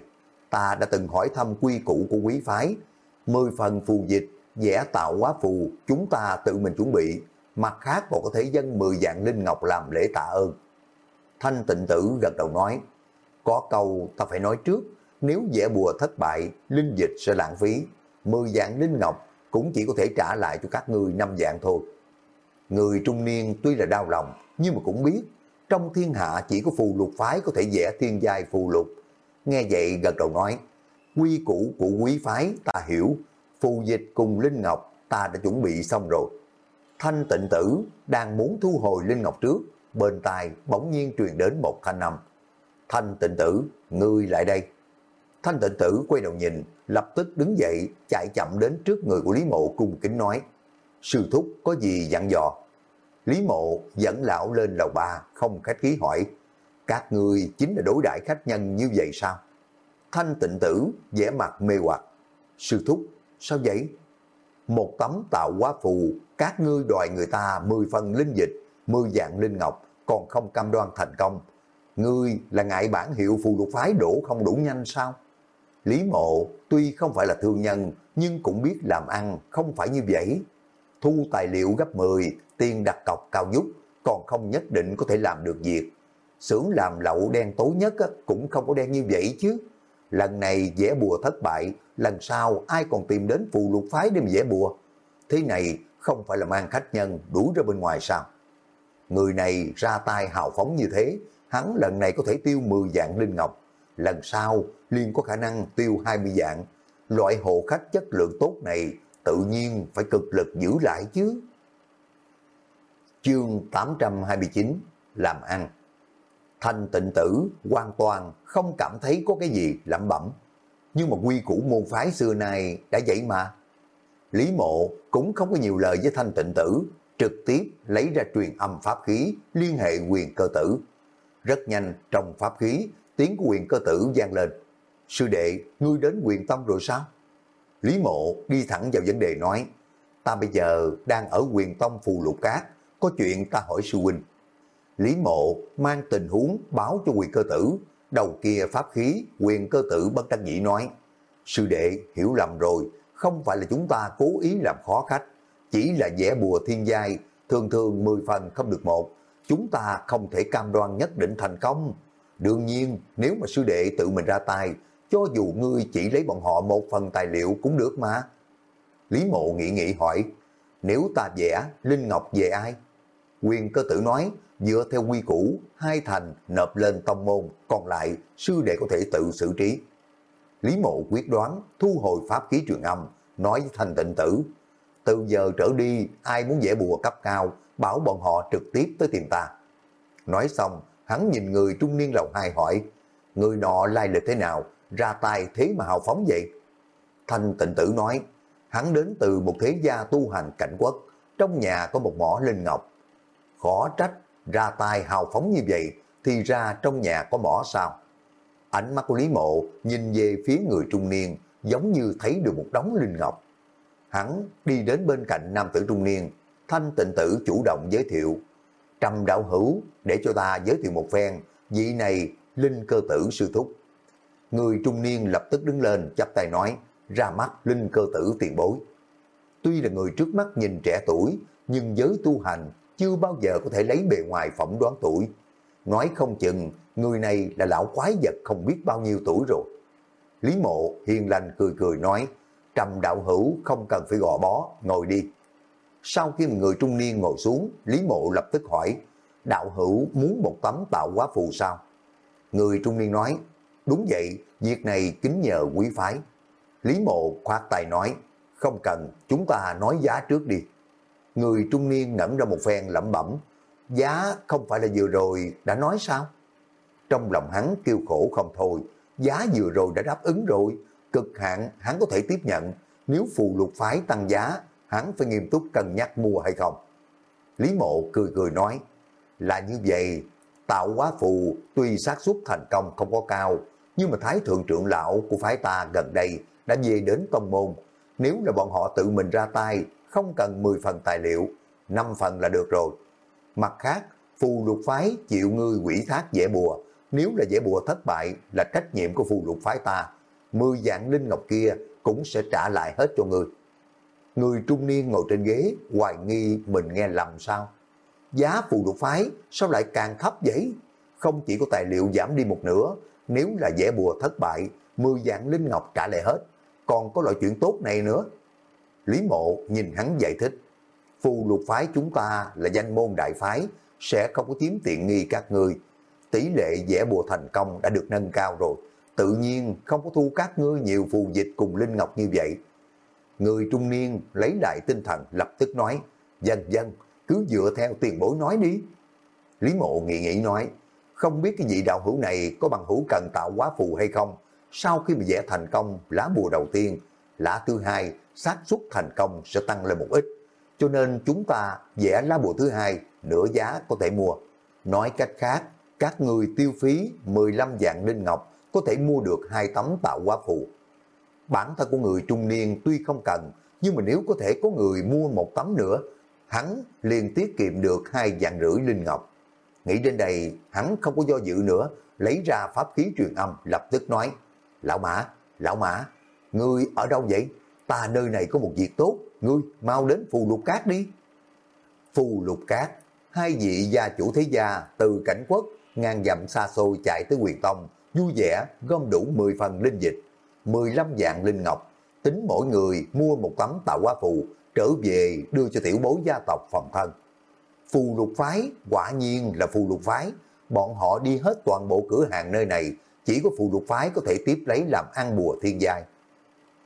Ta đã từng hỏi thăm quy củ của quý phái, mười phần phù dịch, vẽ tạo quá phù, chúng ta tự mình chuẩn bị, mặt khác còn có thể dân mười dạng linh ngọc làm lễ tạ ơn. Thanh tịnh tử gật đầu nói, có câu ta phải nói trước, nếu vẽ bùa thất bại, linh dịch sẽ lãng phí. Mười dạng linh ngọc cũng chỉ có thể trả lại cho các ngươi năm dạng thôi. Người trung niên tuy là đau lòng, nhưng mà cũng biết, trong thiên hạ chỉ có phù lục phái có thể vẽ thiên giai phù lục. Nghe vậy gật đầu nói, quy củ của quý phái ta hiểu, phù dịch cùng linh ngọc ta đã chuẩn bị xong rồi. Thanh tịnh tử đang muốn thu hồi linh ngọc trước, bên tai bỗng nhiên truyền đến một thanh âm. Thanh tịnh tử, ngươi lại đây. Thanh tịnh tử quay đầu nhìn, lập tức đứng dậy, chạy chậm đến trước người của Lý Mộ cung kính nói. Sư thúc có gì dặn dò? Lý Mộ dẫn lão lên lầu ba, không khách khí hỏi. Các người chính là đối đại khách nhân như vậy sao? Thanh tịnh tử, vẻ mặt mê hoặc. Sư thúc, sao vậy? Một tấm tạo hóa phù, các ngươi đòi người ta 10 phần linh dịch, 10 dạng linh ngọc, còn không cam đoan thành công. Ngươi là ngại bản hiệu phù lục phái đổ không đủ nhanh sao? Lý mộ tuy không phải là thương nhân, nhưng cũng biết làm ăn không phải như vậy. Thu tài liệu gấp 10, tiền đặt cọc cao nhất, còn không nhất định có thể làm được việc. Xưởng làm lậu đen tối nhất cũng không có đen như vậy chứ. Lần này vẽ bùa thất bại, lần sau ai còn tìm đến phù lục phái để vẽ bùa. Thế này không phải là mang khách nhân đuổi ra bên ngoài sao? Người này ra tay hào phóng như thế, hắn lần này có thể tiêu 10 dạng linh ngọc, lần sau liền có khả năng tiêu 20 dạng. Loại hộ khách chất lượng tốt này tự nhiên phải cực lực giữ lại chứ. Chương 829 Làm ăn Thanh tịnh tử hoàn toàn không cảm thấy có cái gì lẩm bẩm. Nhưng mà quy củ môn phái xưa nay đã vậy mà. Lý mộ cũng không có nhiều lời với thanh tịnh tử, trực tiếp lấy ra truyền âm pháp khí liên hệ quyền cơ tử. Rất nhanh trong pháp khí, tiếng của quyền cơ tử gian lên. Sư đệ, ngươi đến quyền tâm rồi sao? Lý mộ đi thẳng vào vấn đề nói, ta bây giờ đang ở quyền tông phù lục cát, có chuyện ta hỏi sư huynh. Lý mộ mang tình huống báo cho quyền cơ tử, đầu kia pháp khí, quyền cơ tử bất đắc dĩ nói, sư đệ hiểu lầm rồi, không phải là chúng ta cố ý làm khó khách, chỉ là vẽ bùa thiên giai, thường thường 10 phần không được một, chúng ta không thể cam đoan nhất định thành công. Đương nhiên, nếu mà sư đệ tự mình ra tay, cho dù ngươi chỉ lấy bọn họ một phần tài liệu cũng được mà. Lý mộ nghĩ nghĩ hỏi, nếu ta vẽ, Linh Ngọc về ai? Quyền cơ tử nói, dựa theo quy củ, hai thành nộp lên tông môn, còn lại sư đệ có thể tự xử trí. Lý Mộ quyết đoán thu hồi pháp khí truyền âm, nói với thanh tịnh tử, từ giờ trở đi ai muốn vẽ bùa cấp cao, bảo bọn họ trực tiếp tới tìm ta. Nói xong, hắn nhìn người trung niên lầu hai hỏi, người nọ lai lịch thế nào, ra tay thế mà hào phóng vậy? Thanh tịnh tử nói, hắn đến từ một thế gia tu hành cảnh quốc, trong nhà có một mỏ linh ngọc. Khó trách, ra tay hào phóng như vậy, thì ra trong nhà có mỏ sao? Ánh mắt của Lý Mộ nhìn về phía người trung niên, giống như thấy được một đống linh ngọc. Hắn đi đến bên cạnh nam tử trung niên, thanh tịnh tử chủ động giới thiệu. Trầm đạo hữu, để cho ta giới thiệu một phen, vị này linh cơ tử sư thúc. Người trung niên lập tức đứng lên chắp tay nói, ra mắt linh cơ tử tiền bối. Tuy là người trước mắt nhìn trẻ tuổi, nhưng giới tu hành chưa bao giờ có thể lấy bề ngoài phỏng đoán tuổi. Nói không chừng, người này là lão quái vật không biết bao nhiêu tuổi rồi. Lý mộ hiền lành cười cười nói, trầm đạo hữu không cần phải gò bó, ngồi đi. Sau khi người trung niên ngồi xuống, Lý mộ lập tức hỏi, đạo hữu muốn một tấm tạo hóa phù sao? Người trung niên nói, đúng vậy, việc này kính nhờ quý phái. Lý mộ khoát tay nói, không cần, chúng ta nói giá trước đi. Người trung niên ngẩn ra một phen lẩm bẩm, giá không phải là vừa rồi đã nói sao? Trong lòng hắn kêu khổ không thôi, giá vừa rồi đã đáp ứng rồi, cực hạn hắn có thể tiếp nhận, nếu phù lục phái tăng giá, hắn phải nghiêm túc cân nhắc mua hay không. Lý mộ cười cười nói, là như vậy, tạo quá phù tuy xác suất thành công không có cao, nhưng mà Thái Thượng Trưởng Lão của phái ta gần đây đã về đến tông môn. Nếu là bọn họ tự mình ra tay, không cần 10 phần tài liệu, 5 phần là được rồi. Mặt khác, phù lục phái chịu ngươi quỷ thác dễ bùa, nếu là dễ bùa thất bại là trách nhiệm của phù lục phái ta. 10 dạng linh ngọc kia cũng sẽ trả lại hết cho ngươi. Người trung niên ngồi trên ghế, hoài nghi mình nghe lầm sao? Giá phù lục phái sao lại càng thấp vậy? Không chỉ có tài liệu giảm đi một nửa, nếu là vẽ bùa thất bại, 10 dạng linh ngọc trả lại hết, còn có loại chuyện tốt này nữa. Lý mộ nhìn hắn giải thích, phù lục phái chúng ta là danh môn đại phái, sẽ không có chiếm tiện nghi các người. Tỷ lệ vẽ bùa thành công đã được nâng cao rồi, tự nhiên không có thu các ngươi nhiều phù dịch cùng linh ngọc như vậy. Người trung niên lấy lại tinh thần lập tức nói, dân dân, cứ dựa theo tiền bối nói đi. Lý mộ nghĩ nghĩ nói, không biết cái vị đạo hữu này có bằng hữu cần tạo quá phù hay không. Sau khi mà vẽ thành công lá bùa đầu tiên, lá thứ hai xác suất thành công sẽ tăng lên một ít. Cho nên chúng ta vẽ lá bùa thứ hai, nửa giá có thể mua. Nói cách khác, các người tiêu phí 15 dạng linh ngọc có thể mua được hai tấm tạo quá phù. Bản thân của người trung niên tuy không cần, nhưng mà nếu có thể có người mua một tấm nữa, hắn liền tiết kiệm được hai dạng rưỡi linh ngọc. Nghĩ đến đây, hắn không có do dự nữa, lấy ra pháp khí truyền âm, lập tức nói, Lão Mã, Lão Mã, ngươi ở đâu vậy? Ta nơi này có một việc tốt, ngươi mau đến phù lục cát đi. Phù lục cát, hai vị gia chủ thế gia từ cảnh quốc, ngang dặm xa xôi chạy tới quyền tông, vui vẻ gom đủ 10 phần linh dịch, 15 dạng linh ngọc, tính mỗi người mua một tấm tạo hóa phù, trở về đưa cho tiểu bối gia tộc phòng thân. Phù lục phái, quả nhiên là phù lục phái, bọn họ đi hết toàn bộ cửa hàng nơi này, chỉ có phù lục phái có thể tiếp lấy làm ăn bùa thiên giai.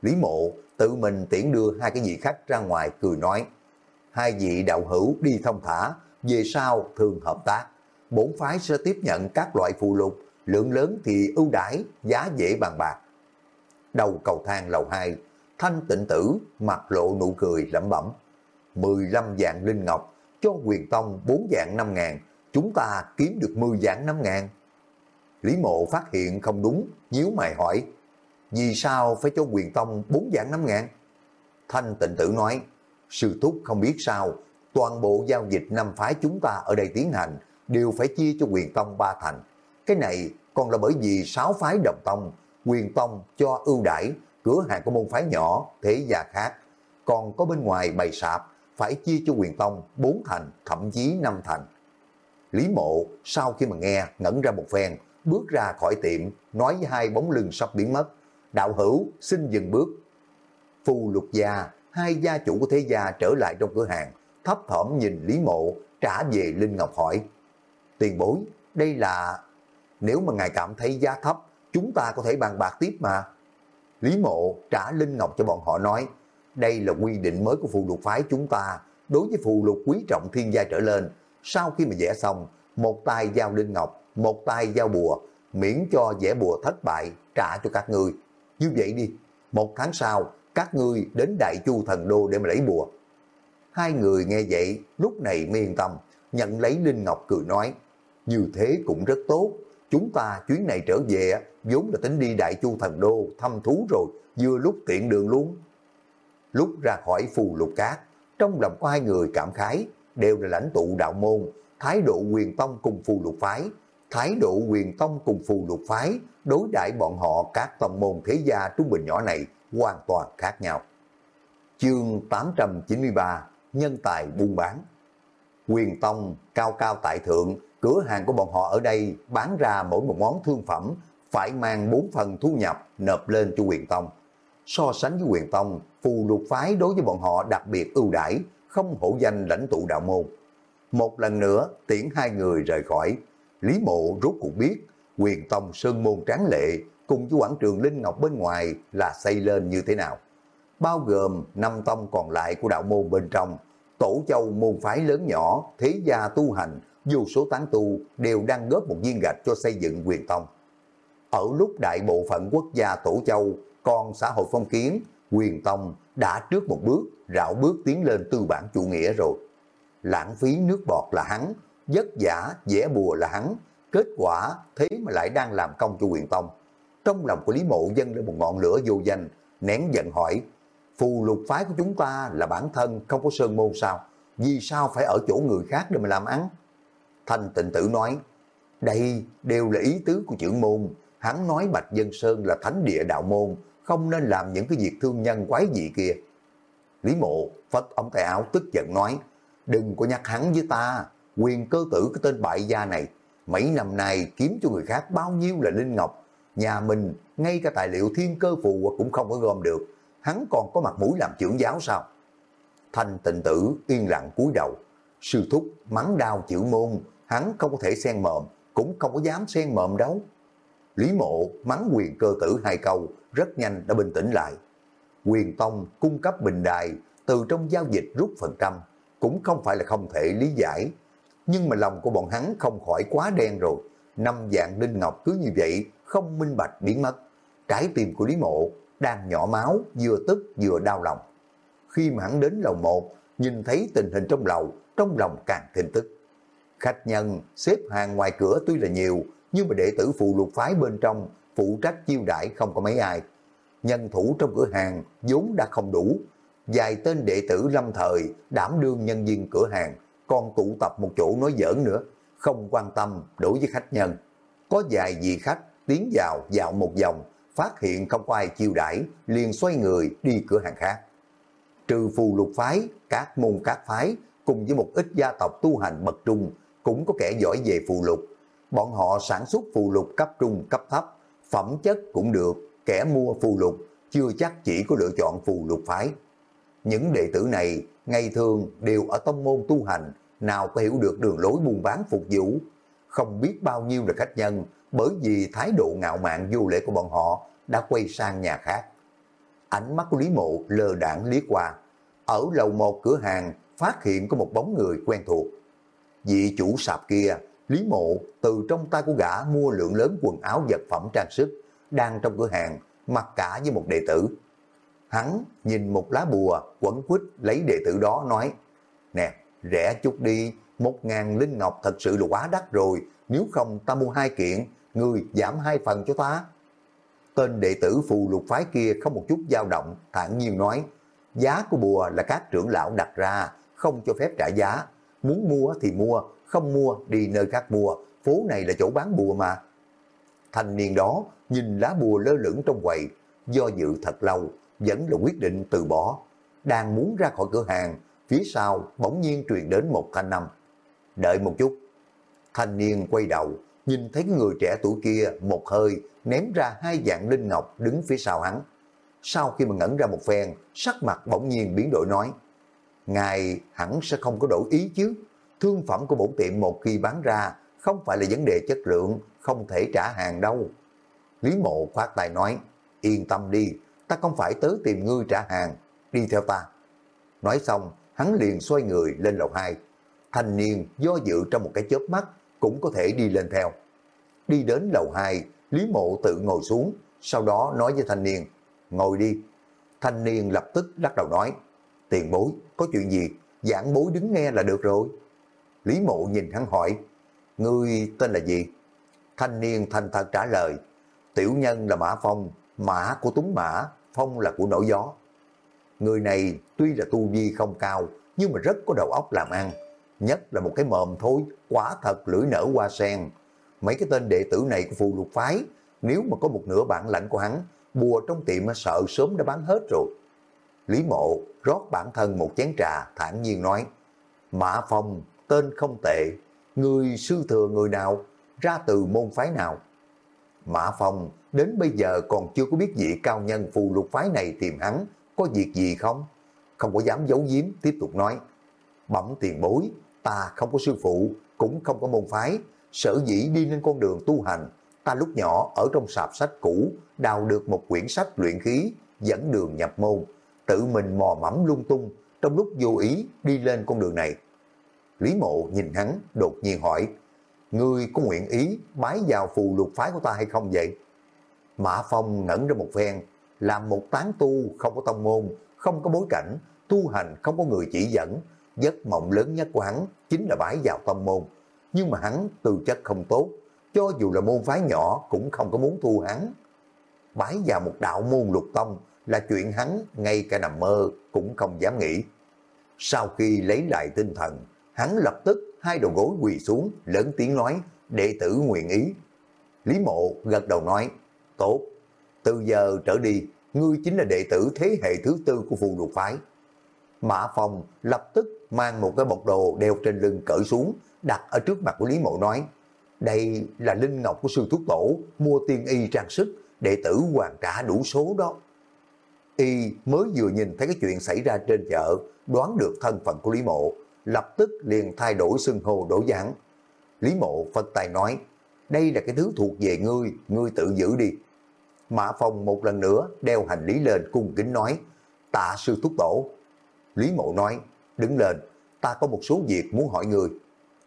Lý mộ tự mình tiễn đưa hai cái vị khách ra ngoài cười nói, hai vị đạo hữu đi thông thả, về sau thường hợp tác, bốn phái sẽ tiếp nhận các loại phù lục, lượng lớn thì ưu đãi, giá dễ bàn bạc. Đầu cầu thang lầu 2, thanh tịnh tử mặt lộ nụ cười lẩm bẩm. 15 dạng linh ngọc cho quyền tông 4 dạng 5 ngàn, chúng ta kiếm được 10 dạng 5 ngàn. Lý mộ phát hiện không đúng, nhíu mày hỏi, vì sao phải cho quyền tông 4 dạng 5 ngàn? Thanh tịnh tử nói, sư thúc không biết sao, toàn bộ giao dịch năm phái chúng ta ở đây tiến hành đều phải chia cho quyền tông ba thành. Cái này còn là bởi vì sáu phái đồng tông, quyền tông cho ưu đãi cửa hàng của môn phái nhỏ, thế gia khác. Còn có bên ngoài bày sạp, phải chia cho quyền tông bốn thành, thậm chí năm thành. Lý mộ sau khi mà nghe ngẩn ra một phen, bước ra khỏi tiệm, nói với hai bóng lưng sắp biến mất. Đạo hữu xin dừng bước. Phù lục gia, hai gia chủ của thế gia trở lại trong cửa hàng, thấp thỏm nhìn Lý mộ, trả về Linh Ngọc hỏi. Tiền bối, đây là... Nếu mà ngài cảm thấy giá thấp, chúng ta có thể bàn bạc tiếp mà. Lý Mộ trả Linh Ngọc cho bọn họ nói, đây là quy định mới của phù lục phái chúng ta, đối với phù lục quý trọng thiên gia trở lên, sau khi mà vẽ xong, một tay giao Linh Ngọc, một tay giao bùa, miễn cho vẽ bùa thất bại trả cho các ngươi. Như vậy đi, một tháng sau, các ngươi đến Đại Chu Thần Đô để mà lấy bùa. Hai người nghe vậy, lúc này mới yên tâm, nhận lấy Linh Ngọc cười nói, như thế cũng rất tốt, chúng ta chuyến này trở về vốn là tính đi Đại Chu Thần Đô thăm thú rồi, vừa lúc tiện đường luôn. Lúc ra khỏi phù lục cát, trong lòng của hai người cảm khái, đều là lãnh tụ đạo môn, thái độ quyền tông cùng phù lục phái, thái độ quyền tông cùng phù lục phái, đối đãi bọn họ các tông môn thế gia trung bình nhỏ này hoàn toàn khác nhau. Chương 893 Nhân tài buôn bán Quyền tông cao cao tại thượng, cửa hàng của bọn họ ở đây bán ra mỗi một món thương phẩm phải mang bốn phần thu nhập nộp lên cho quyền tông. So sánh với quyền tông, phù lục phái đối với bọn họ đặc biệt ưu đãi, không hổ danh lãnh tụ đạo môn. Một lần nữa tiễn hai người rời khỏi, Lý Mộ rốt cuộc biết quyền tông Sơn Môn Tráng Lệ cùng với quảng trường Linh Ngọc bên ngoài là xây lên như thế nào. Bao gồm năm tông còn lại của đạo môn bên trong, tổ châu môn phái lớn nhỏ, thế gia tu hành, dù số tán tu đều đang góp một viên gạch cho xây dựng quyền tông. Ở lúc đại bộ phận quốc gia tổ châu còn xã hội phong kiến, quyền tông đã trước một bước, rảo bước tiến lên tư bản chủ nghĩa rồi. Lãng phí nước bọt là hắn, vất giả, vẽ bùa là hắn, kết quả thế mà lại đang làm công cho quyền tông. Trong lòng của Lý Mộ dân lên một ngọn lửa vô danh, nén giận hỏi, phù lục phái của chúng ta là bản thân không có sơn môn sao? Vì sao phải ở chỗ người khác để mà làm ăn? Thanh tịnh tử nói, đây đều là ý tứ của trưởng môn, hắn nói Bạch Dân Sơn là thánh địa đạo môn, không nên làm những cái việc thương nhân quái dị kia. Lý mộ phất ông tay áo tức giận nói, đừng có nhắc hắn với ta, quyền cơ tử cái tên bại gia này, mấy năm nay kiếm cho người khác bao nhiêu là linh ngọc, nhà mình ngay cả tài liệu thiên cơ phù cũng không có gom được, hắn còn có mặt mũi làm trưởng giáo sao? Thanh tịnh tử yên lặng cúi đầu, sư thúc mắng đau chịu môn, hắn không có thể xen mồm, cũng không có dám xen mồm đâu. Lý mộ mắng quyền cơ tử hai câu, rất nhanh đã bình tĩnh lại. Quyền tông cung cấp bình đài, từ trong giao dịch rút phần trăm, cũng không phải là không thể lý giải. Nhưng mà lòng của bọn hắn không khỏi quá đen rồi. Năm dạng đinh ngọc cứ như vậy, không minh bạch biến mất. Trái tim của Lý Mộ đang nhỏ máu, vừa tức vừa đau lòng. Khi mà hắn đến lầu một, nhìn thấy tình hình trong lầu, trong lòng càng thêm tức. Khách nhân xếp hàng ngoài cửa tuy là nhiều, nhưng mà đệ tử phụ lục phái bên trong phụ trách chiêu đãi không có mấy ai. Nhân thủ trong cửa hàng vốn đã không đủ, vài tên đệ tử lâm thời đảm đương nhân viên cửa hàng, còn tụ tập một chỗ nói giỡn nữa, không quan tâm đối với khách nhân. Có vài vị khách tiến vào dạo một vòng, phát hiện không có ai chiêu đãi, liền xoay người đi cửa hàng khác. Trừ phù lục phái, các môn các phái, cùng với một ít gia tộc tu hành bậc trung, cũng có kẻ giỏi về phù lục. Bọn họ sản xuất phù lục cấp trung, cấp thấp, phẩm chất cũng được, kẻ mua phù lục, chưa chắc chỉ có lựa chọn phù lục phái. Những đệ tử này ngày thường đều ở tông môn tu hành, nào có hiểu được đường lối buôn bán phục vụ. Không biết bao nhiêu là khách nhân, bởi vì thái độ ngạo mạn vô lễ của bọn họ đã quay sang nhà khác. Ánh mắt của Lý Mộ lờ đảng lý qua. Ở lầu một cửa hàng phát hiện có một bóng người quen thuộc. Vị chủ sạp kia, Lý Mộ từ trong tay của gã mua lượng lớn quần áo vật phẩm trang sức, đang trong cửa hàng, mặc cả với một đệ tử. Hắn nhìn một lá bùa quẩn quýt lấy đệ tử đó nói, Nè, rẻ chút đi, một ngàn linh ngọc thật sự là quá đắt rồi, nếu không ta mua hai kiện, người giảm hai phần cho ta. Tên đệ tử phù lục phái kia không một chút dao động, thản nhiên nói, giá của bùa là các trưởng lão đặt ra, không cho phép trả giá. Muốn mua thì mua, không mua đi nơi khác mua, phố này là chỗ bán bùa mà. Thanh niên đó nhìn lá bùa lơ lửng trong quầy, do dự thật lâu, vẫn là quyết định từ bỏ. Đang muốn ra khỏi cửa hàng, phía sau bỗng nhiên truyền đến một thanh năm. Đợi một chút. Thanh niên quay đầu, nhìn thấy người trẻ tuổi kia một hơi ném ra hai dạng linh ngọc đứng phía sau hắn. Sau khi mà ngẩn ra một phen, sắc mặt bỗng nhiên biến đổi nói, Ngài hẳn sẽ không có đổi ý chứ. Thương phẩm của bổn tiệm một khi bán ra, không phải là vấn đề chất lượng, không thể trả hàng đâu. Lý mộ khoát tài nói, yên tâm đi, ta không phải tới tìm ngươi trả hàng, đi theo ta. Nói xong, hắn liền xoay người lên lầu 2. Thanh niên do dự trong một cái chớp mắt cũng có thể đi lên theo. Đi đến lầu 2, Lý Mộ tự ngồi xuống, sau đó nói với thanh niên, ngồi đi. Thanh niên lập tức lắc đầu nói, tiền bối, có chuyện gì, giảng bối đứng nghe là được rồi. Lý Mộ nhìn hắn hỏi, ngươi tên là gì? Thanh niên thành thật trả lời, tiểu nhân là Mã Phong, Mã của Tuấn Mã, Phong là của nổi gió. Người này tuy là tu vi không cao, nhưng mà rất có đầu óc làm ăn. Nhất là một cái mồm thôi, quả thật lưỡi nở hoa sen. Mấy cái tên đệ tử này của phù lục phái, nếu mà có một nửa bản lãnh của hắn, bùa trong tiệm sợ sớm đã bán hết rồi. Lý mộ rót bản thân một chén trà, thản nhiên nói, Mã Phong, tên không tệ, người sư thừa người nào, ra từ môn phái nào. Mã Phong đến bây giờ còn chưa có biết vị cao nhân phù lục phái này tìm hắn, có việc gì không? Không có dám giấu giếm, tiếp tục nói. Bẩm tiền bối, ta không có sư phụ, cũng không có môn phái, sở dĩ đi lên con đường tu hành. Ta lúc nhỏ ở trong sạp sách cũ, đào được một quyển sách luyện khí, dẫn đường nhập môn, tự mình mò mẫm lung tung, trong lúc vô ý đi lên con đường này. Lý mộ nhìn hắn, đột nhiên hỏi, Ngươi có nguyện ý bái vào phù lục phái của ta hay không vậy? Mã Phong ngẩn ra một phen, làm một tán tu không có tông môn, không có bối cảnh, tu hành không có người chỉ dẫn. Giấc mộng lớn nhất của hắn chính là bái vào tông môn. Nhưng mà hắn từ chất không tốt, cho dù là môn phái nhỏ cũng không có muốn thu hắn. Bái vào một đạo môn lục tông là chuyện hắn ngay cả nằm mơ cũng không dám nghĩ. Sau khi lấy lại tinh thần, hắn lập tức hai đầu gối quỳ xuống, lớn tiếng nói, đệ tử nguyện ý. Lý mộ gật đầu nói, tốt, từ giờ trở đi, ngươi chính là đệ tử thế hệ thứ tư của phù lục phái. Mã Phong lập tức mang một cái bọc đồ đeo trên lưng cởi xuống, đặt ở trước mặt của Lý Mộ nói, đây là linh ngọc của sư thuốc tổ, mua tiên y trang sức, đệ tử hoàn trả đủ số đó. Y mới vừa nhìn thấy cái chuyện xảy ra trên chợ, đoán được thân phận của Lý Mộ, lập tức liền thay đổi xưng hô đổ giảng. Lý Mộ phân tài nói, đây là cái thứ thuộc về ngươi, ngươi tự giữ đi. Mã Phong một lần nữa đeo hành lý lên cung kính nói, tạ sư thúc tổ. Lý Mộ nói, đứng lên, ta có một số việc muốn hỏi người.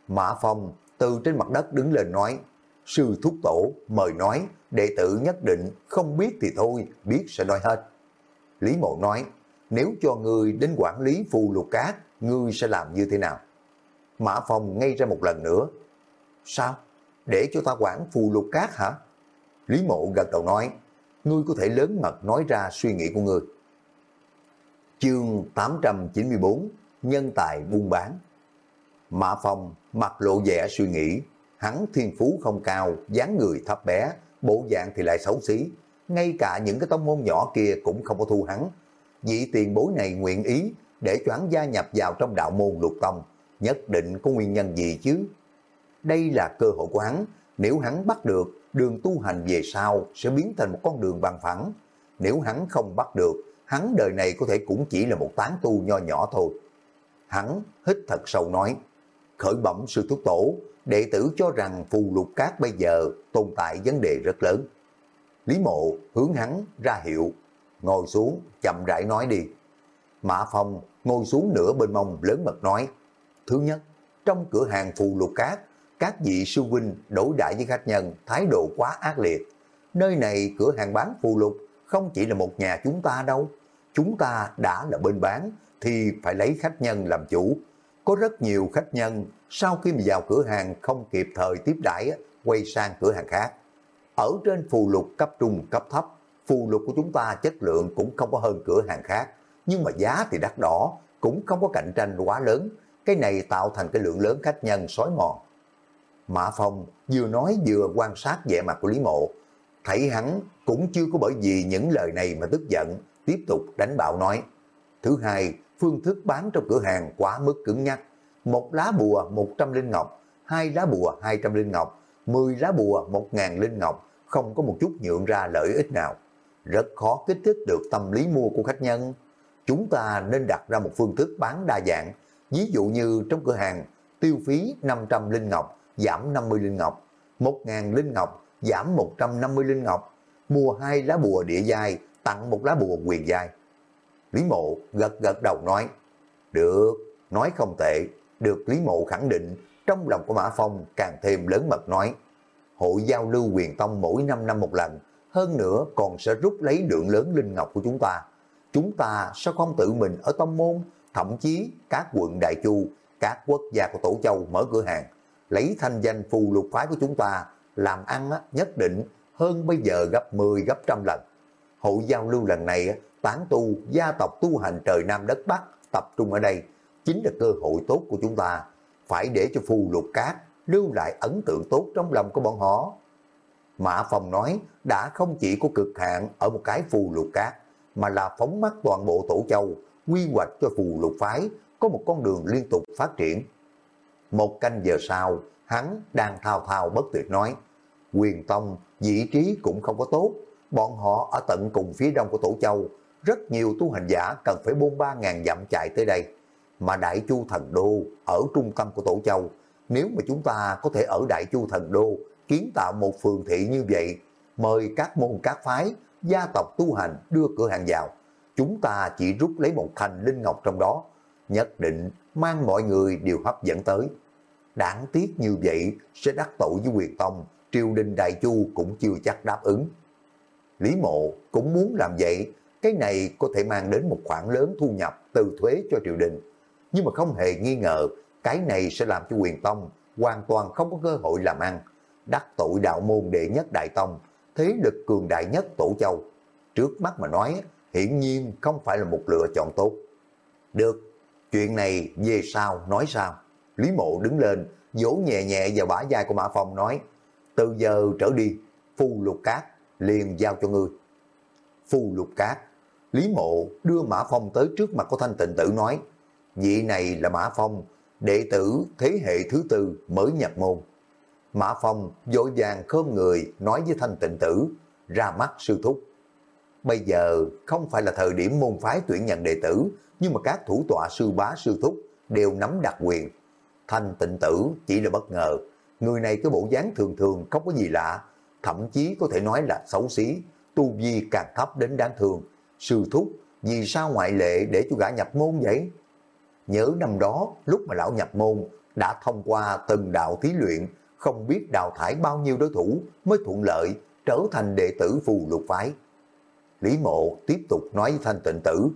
Mã Phong từ trên mặt đất đứng lên nói, sư thúc tổ mời nói, đệ tử nhất định không biết thì thôi, biết sẽ nói hết. Lý Mộ nói, nếu cho người đến quản lý phù lục cát, ngươi sẽ làm như thế nào? Mã Phong ngay ra một lần nữa. Sao? Để cho ta quản phù lục cát hả? Lý Mộ gật đầu nói, ngươi có thể lớn mật nói ra suy nghĩ của ngươi. Chương 894 Nhân tài buôn bán Mã Phong mặt lộ vẻ suy nghĩ, hắn thiên phú không cao, dáng người thấp bé, bộ dạng thì lại xấu xí, ngay cả những cái tông môn nhỏ kia cũng không có thu hắn. Vị tiền bối này nguyện ý để choán gia nhập vào trong đạo môn lục tông, nhất định có nguyên nhân gì chứ. Đây là cơ hội của hắn, nếu hắn bắt được, đường tu hành về sau sẽ biến thành một con đường bằng phẳng. Nếu hắn không bắt được, hắn đời này có thể cũng chỉ là một tán tu nho nhỏ thôi. Hắn hít thật sâu nói, khởi bẩm sư thúc tổ, đệ tử cho rằng phù lục cát bây giờ tồn tại vấn đề rất lớn. Lý mộ hướng hắn ra hiệu, ngồi xuống chậm rãi nói đi. Mã Phong ngồi xuống nửa bên mông lớn mật nói, thứ nhất, trong cửa hàng phù lục cát, các vị sư huynh đối đãi với khách nhân thái độ quá ác liệt. Nơi này cửa hàng bán phù lục không chỉ là một nhà chúng ta đâu. Chúng ta đã là bên bán thì phải lấy khách nhân làm chủ. Có rất nhiều khách nhân sau khi mà vào cửa hàng không kịp thời tiếp đãi quay sang cửa hàng khác. Ở trên phù lục cấp trung cấp thấp, phù lục của chúng ta chất lượng cũng không có hơn cửa hàng khác nhưng mà giá thì đắt đỏ, cũng không có cạnh tranh quá lớn. Cái này tạo thành cái lượng lớn khách nhân sói mòn. Mã Phong vừa nói vừa quan sát vẻ mặt của Lý Mộ. Thấy hắn cũng chưa có bởi vì những lời này mà tức giận, tiếp tục đánh bạo nói. Thứ hai, phương thức bán trong cửa hàng quá mức cứng nhắc. Một lá bùa 100 linh ngọc, hai lá bùa 200 linh ngọc, 10 lá bùa 1.000 linh ngọc, không có một chút nhượng ra lợi ích nào. Rất khó kích thích được tâm lý mua của khách nhân chúng ta nên đặt ra một phương thức bán đa dạng. Ví dụ như trong cửa hàng, tiêu phí 500 linh ngọc, giảm 50 linh ngọc, 1.000 linh ngọc, giảm 150 linh ngọc, mua hai lá bùa địa giai, tặng một lá bùa quyền giai. Lý Mộ gật gật đầu nói, được, nói không tệ, được Lý Mộ khẳng định, trong lòng của Mã Phong càng thêm lớn mật nói, hội giao lưu quyền tông mỗi 5 năm một lần, hơn nữa còn sẽ rút lấy lượng lớn linh ngọc của chúng ta. Chúng ta sẽ không tự mình ở tông môn, thậm chí các quận Đại Chu, các quốc gia của Tổ Châu mở cửa hàng, lấy thanh danh phù lục phái của chúng ta làm ăn nhất định hơn bây giờ gấp 10 gấp trăm lần. Hội giao lưu lần này tán tu gia tộc tu hành trời Nam đất Bắc tập trung ở đây chính là cơ hội tốt của chúng ta. Phải để cho phù lục cát lưu lại ấn tượng tốt trong lòng của bọn họ. Mã Phong nói đã không chỉ có cực hạn ở một cái phù lục cát, mà là phóng mắt toàn bộ tổ châu, quy hoạch cho phù lục phái có một con đường liên tục phát triển. Một canh giờ sau, hắn đang thao thao bất tuyệt nói, quyền tông vị trí cũng không có tốt, bọn họ ở tận cùng phía đông của tổ châu, rất nhiều tu hành giả cần phải bôn ba ngàn dặm chạy tới đây. Mà Đại Chu Thần Đô ở trung tâm của tổ châu, nếu mà chúng ta có thể ở Đại Chu Thần Đô kiến tạo một phường thị như vậy, mời các môn các phái, gia tộc tu hành đưa cửa hàng vào, chúng ta chỉ rút lấy một thành linh ngọc trong đó, nhất định mang mọi người đều hấp dẫn tới. Đáng tiếc như vậy sẽ đắc tội với quyền tông, triều đình Đại Chu cũng chưa chắc đáp ứng. Lý Mộ cũng muốn làm vậy, cái này có thể mang đến một khoản lớn thu nhập từ thuế cho triều đình. Nhưng mà không hề nghi ngờ, cái này sẽ làm cho quyền tông hoàn toàn không có cơ hội làm ăn. Đắc tội đạo môn đệ nhất đại tông, thế lực cường đại nhất tổ châu. Trước mắt mà nói, hiển nhiên không phải là một lựa chọn tốt. Được, chuyện này về sau nói sao? Lý mộ đứng lên, vỗ nhẹ nhẹ vào bả vai của Mã Phong nói, từ giờ trở đi, phù lục cát liền giao cho ngươi. Phù lục cát, Lý mộ đưa Mã Phong tới trước mặt của thanh tịnh tử nói, vị này là Mã Phong, đệ tử thế hệ thứ tư mới nhập môn. Mã Phong dội vàng khom người nói với thanh tịnh tử, ra mắt sư thúc. Bây giờ không phải là thời điểm môn phái tuyển nhận đệ tử, nhưng mà các thủ tọa sư bá sư thúc đều nắm đặc quyền. Thanh tịnh tử chỉ là bất ngờ, người này cái bộ dáng thường thường không có gì lạ, thậm chí có thể nói là xấu xí, tu vi càng thấp đến đáng thương. Sư thúc, vì sao ngoại lệ để cho gã nhập môn vậy? Nhớ năm đó, lúc mà lão nhập môn, đã thông qua từng đạo thí luyện, không biết đào thải bao nhiêu đối thủ mới thuận lợi trở thành đệ tử phù lục phái. Lý Mộ tiếp tục nói với Thanh Tịnh Tử,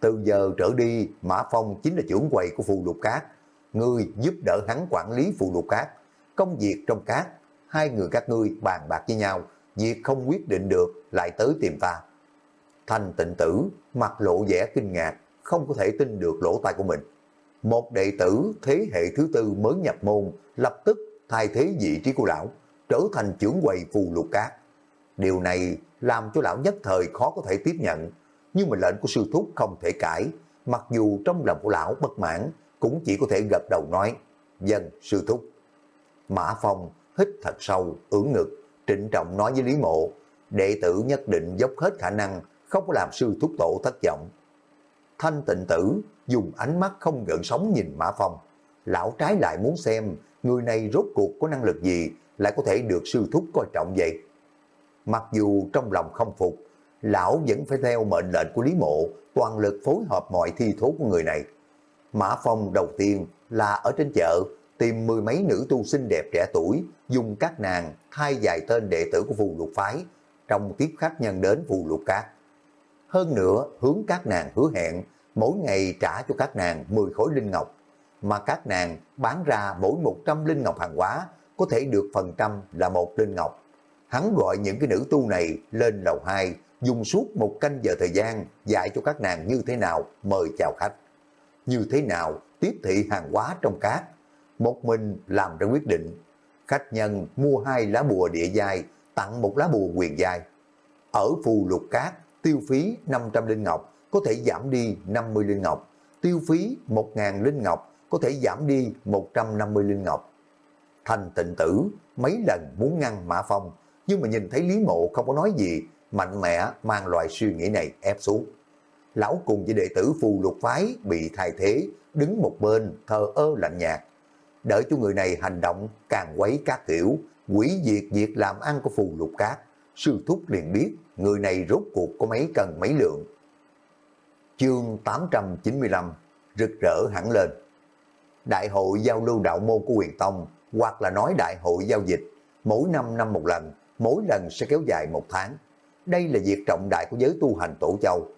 từ giờ trở đi Mã Phong chính là trưởng quầy của phù lục cát, ngươi giúp đỡ hắn quản lý phù lục cát, công việc trong cát, hai người các ngươi bàn bạc với nhau, việc không quyết định được lại tới tìm ta. Thanh Tịnh Tử mặt lộ vẻ kinh ngạc, không có thể tin được lỗ tai của mình. Một đệ tử thế hệ thứ tư mới nhập môn lập tức thay thế vị trí của lão, trở thành trưởng quầy phù lục cát. Điều này làm cho lão nhất thời khó có thể tiếp nhận, nhưng mà lệnh của sư thúc không thể cãi, mặc dù trong lòng của lão bất mãn, cũng chỉ có thể gật đầu nói, dân sư thúc. Mã Phong hít thật sâu, ưỡn ngực, trịnh trọng nói với Lý Mộ, đệ tử nhất định dốc hết khả năng, không có làm sư thúc tổ thất vọng. Thanh tịnh tử dùng ánh mắt không gợn sóng nhìn Mã Phong. Lão trái lại muốn xem người này rốt cuộc có năng lực gì lại có thể được sư thúc coi trọng vậy. Mặc dù trong lòng không phục, lão vẫn phải theo mệnh lệnh của Lý Mộ toàn lực phối hợp mọi thi thố của người này. Mã Phong đầu tiên là ở trên chợ tìm mười mấy nữ tu xinh đẹp trẻ tuổi dùng các nàng thay dài tên đệ tử của phù lục phái trong tiếp khách nhân đến phù lục cát. Hơn nữa hướng các nàng hứa hẹn mỗi ngày trả cho các nàng 10 khối linh ngọc mà các nàng bán ra mỗi 100 linh ngọc hàng hóa có thể được phần trăm là một linh ngọc hắn gọi những cái nữ tu này lên lầu 2, dùng suốt một canh giờ thời gian dạy cho các nàng như thế nào mời chào khách. Như thế nào tiếp thị hàng hóa trong cát. Một mình làm ra quyết định. Khách nhân mua hai lá bùa địa giai, tặng một lá bùa quyền giai. Ở phù lục cát, tiêu phí 500 linh ngọc, có thể giảm đi 50 linh ngọc. Tiêu phí 1.000 linh ngọc, có thể giảm đi 150 linh ngọc. Thành tịnh tử mấy lần muốn ngăn Mã Phong nhưng mà nhìn thấy Lý Mộ không có nói gì, mạnh mẽ mang loại suy nghĩ này ép xuống. Lão cùng với đệ tử phù lục phái bị thay thế, đứng một bên thờ ơ lạnh nhạt. Đợi cho người này hành động càng quấy các kiểu, quỷ diệt việc làm ăn của phù lục cát, sư thúc liền biết người này rốt cuộc có mấy cần mấy lượng. Chương 895 Rực rỡ hẳn lên Đại hội giao lưu đạo môn của quyền tông hoặc là nói đại hội giao dịch mỗi năm năm một lần, mỗi lần sẽ kéo dài một tháng. Đây là việc trọng đại của giới tu hành tổ châu.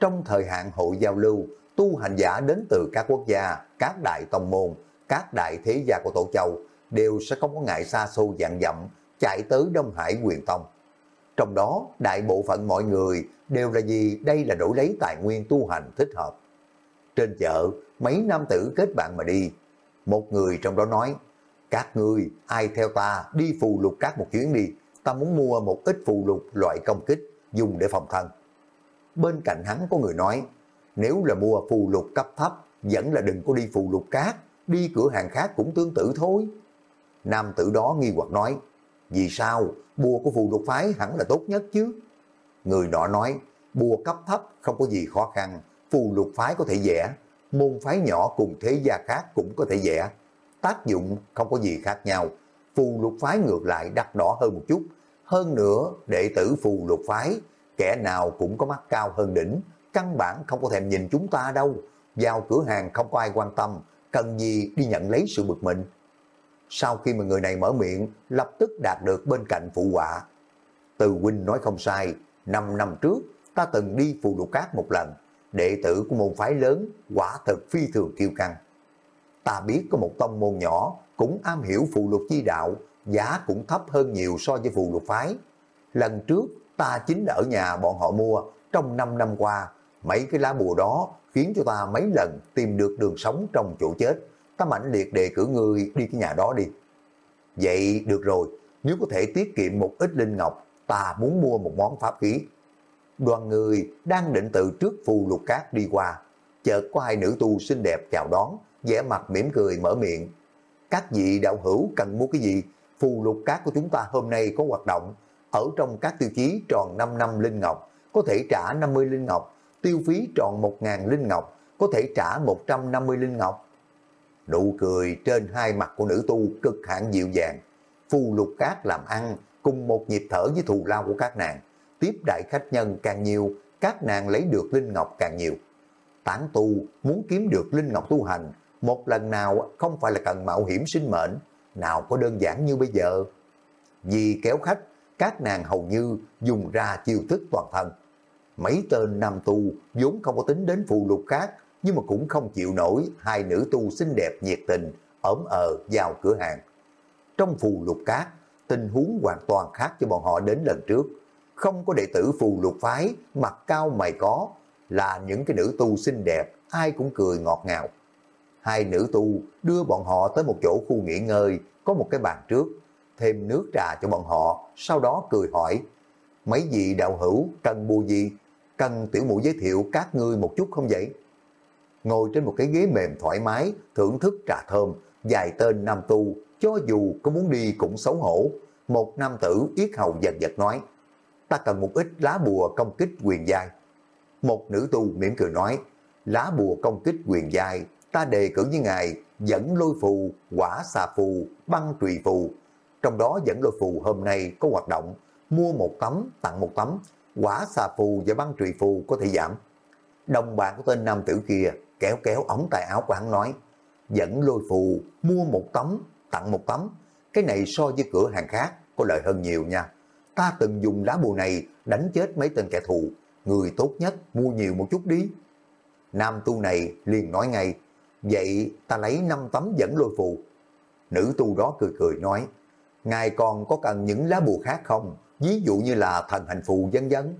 Trong thời hạn hội giao lưu, tu hành giả đến từ các quốc gia, các đại tông môn, các đại thế gia của tổ châu đều sẽ không có ngại xa xôi dạng dặm chạy tới Đông Hải quyền tông. Trong đó, đại bộ phận mọi người đều là vì đây là đổi lấy tài nguyên tu hành thích hợp. Trên chợ, mấy nam tử kết bạn mà đi. Một người trong đó nói, các ngươi ai theo ta đi phù lục các một chuyến đi, ta muốn mua một ít phù lục loại công kích dùng để phòng thân. Bên cạnh hắn có người nói, nếu là mua phù lục cấp thấp, vẫn là đừng có đi phù lục cát, đi cửa hàng khác cũng tương tự thôi. Nam tử đó nghi hoặc nói, vì sao, bùa của phù lục phái hẳn là tốt nhất chứ. Người nọ nói, bùa cấp thấp không có gì khó khăn, phù lục phái có thể vẽ, môn phái nhỏ cùng thế gia khác cũng có thể vẽ. Tác dụng không có gì khác nhau, phù lục phái ngược lại đắt đỏ hơn một chút. Hơn nữa, đệ tử phù lục phái, kẻ nào cũng có mắt cao hơn đỉnh, căn bản không có thèm nhìn chúng ta đâu. Vào cửa hàng không có ai quan tâm, cần gì đi nhận lấy sự bực mình. Sau khi mà người này mở miệng, lập tức đạt được bên cạnh phụ họa. Từ huynh nói không sai, 5 năm trước, ta từng đi phù lục cát một lần, đệ tử của môn phái lớn, quả thực phi thường kiêu căng. Ta biết có một tông môn nhỏ, cũng am hiểu phù lục chi đạo, giá cũng thấp hơn nhiều so với phù lục phái. Lần trước, ta chính ở nhà bọn họ mua, trong 5 năm qua, mấy cái lá bùa đó khiến cho ta mấy lần tìm được đường sống trong chỗ chết. Ta mạnh liệt đề cử người đi cái nhà đó đi. Vậy được rồi, nếu có thể tiết kiệm một ít linh ngọc, ta muốn mua một món pháp khí. Đoàn người đang định từ trước phù lục cát đi qua, chợt có hai nữ tu xinh đẹp chào đón, vẻ mặt mỉm cười mở miệng. Các vị đạo hữu cần mua cái gì? Phù lục cát của chúng ta hôm nay có hoạt động, ở trong các tiêu chí tròn 5 năm linh ngọc, có thể trả 50 linh ngọc, tiêu phí tròn 1.000 linh ngọc, có thể trả 150 linh ngọc. Nụ cười trên hai mặt của nữ tu cực hạn dịu dàng, phù lục cát làm ăn cùng một nhịp thở với thù lao của các nàng. Tiếp đại khách nhân càng nhiều, các nàng lấy được linh ngọc càng nhiều. Tán tu muốn kiếm được linh ngọc tu hành, một lần nào không phải là cần mạo hiểm sinh mệnh, nào có đơn giản như bây giờ. Vì kéo khách, các nàng hầu như dùng ra chiêu thức toàn thân. Mấy tên nam tu vốn không có tính đến phù lục khác, nhưng mà cũng không chịu nổi hai nữ tu xinh đẹp nhiệt tình ấm ờ vào cửa hàng. Trong phù lục cát, tình huống hoàn toàn khác cho bọn họ đến lần trước. Không có đệ tử phù lục phái, mặt cao mày có, là những cái nữ tu xinh đẹp, ai cũng cười ngọt ngào. Hai nữ tu đưa bọn họ tới một chỗ khu nghỉ ngơi, có một cái bàn trước, thêm nước trà cho bọn họ, sau đó cười hỏi, mấy vị đạo hữu cần bù gì? Cần tiểu mụ giới thiệu các ngươi một chút không vậy? Ngồi trên một cái ghế mềm thoải mái, thưởng thức trà thơm, dài tên nam tu, cho dù có muốn đi cũng xấu hổ. Một nam tử yết hầu giật giật nói, ta cần một ít lá bùa công kích quyền giai. Một nữ tu mỉm cười nói, lá bùa công kích quyền giai, ta đề cử với ngài dẫn lôi phù, quả xà phù, băng trùy phù. Trong đó dẫn lôi phù hôm nay có hoạt động, mua một tấm tặng một tấm, quả xà phù và băng trùy phù có thể giảm. Đồng bạn của tên nam tử kia kéo kéo ống tay áo của hắn nói, dẫn lôi phù, mua một tấm, tặng một tấm, cái này so với cửa hàng khác có lợi hơn nhiều nha. Ta từng dùng lá bùa này đánh chết mấy tên kẻ thù, người tốt nhất mua nhiều một chút đi. Nam tu này liền nói ngay, vậy ta lấy 5 tấm dẫn lôi phù. Nữ tu đó cười cười nói, ngài còn có cần những lá bùa khác không? Ví dụ như là thần hành phù dân dân.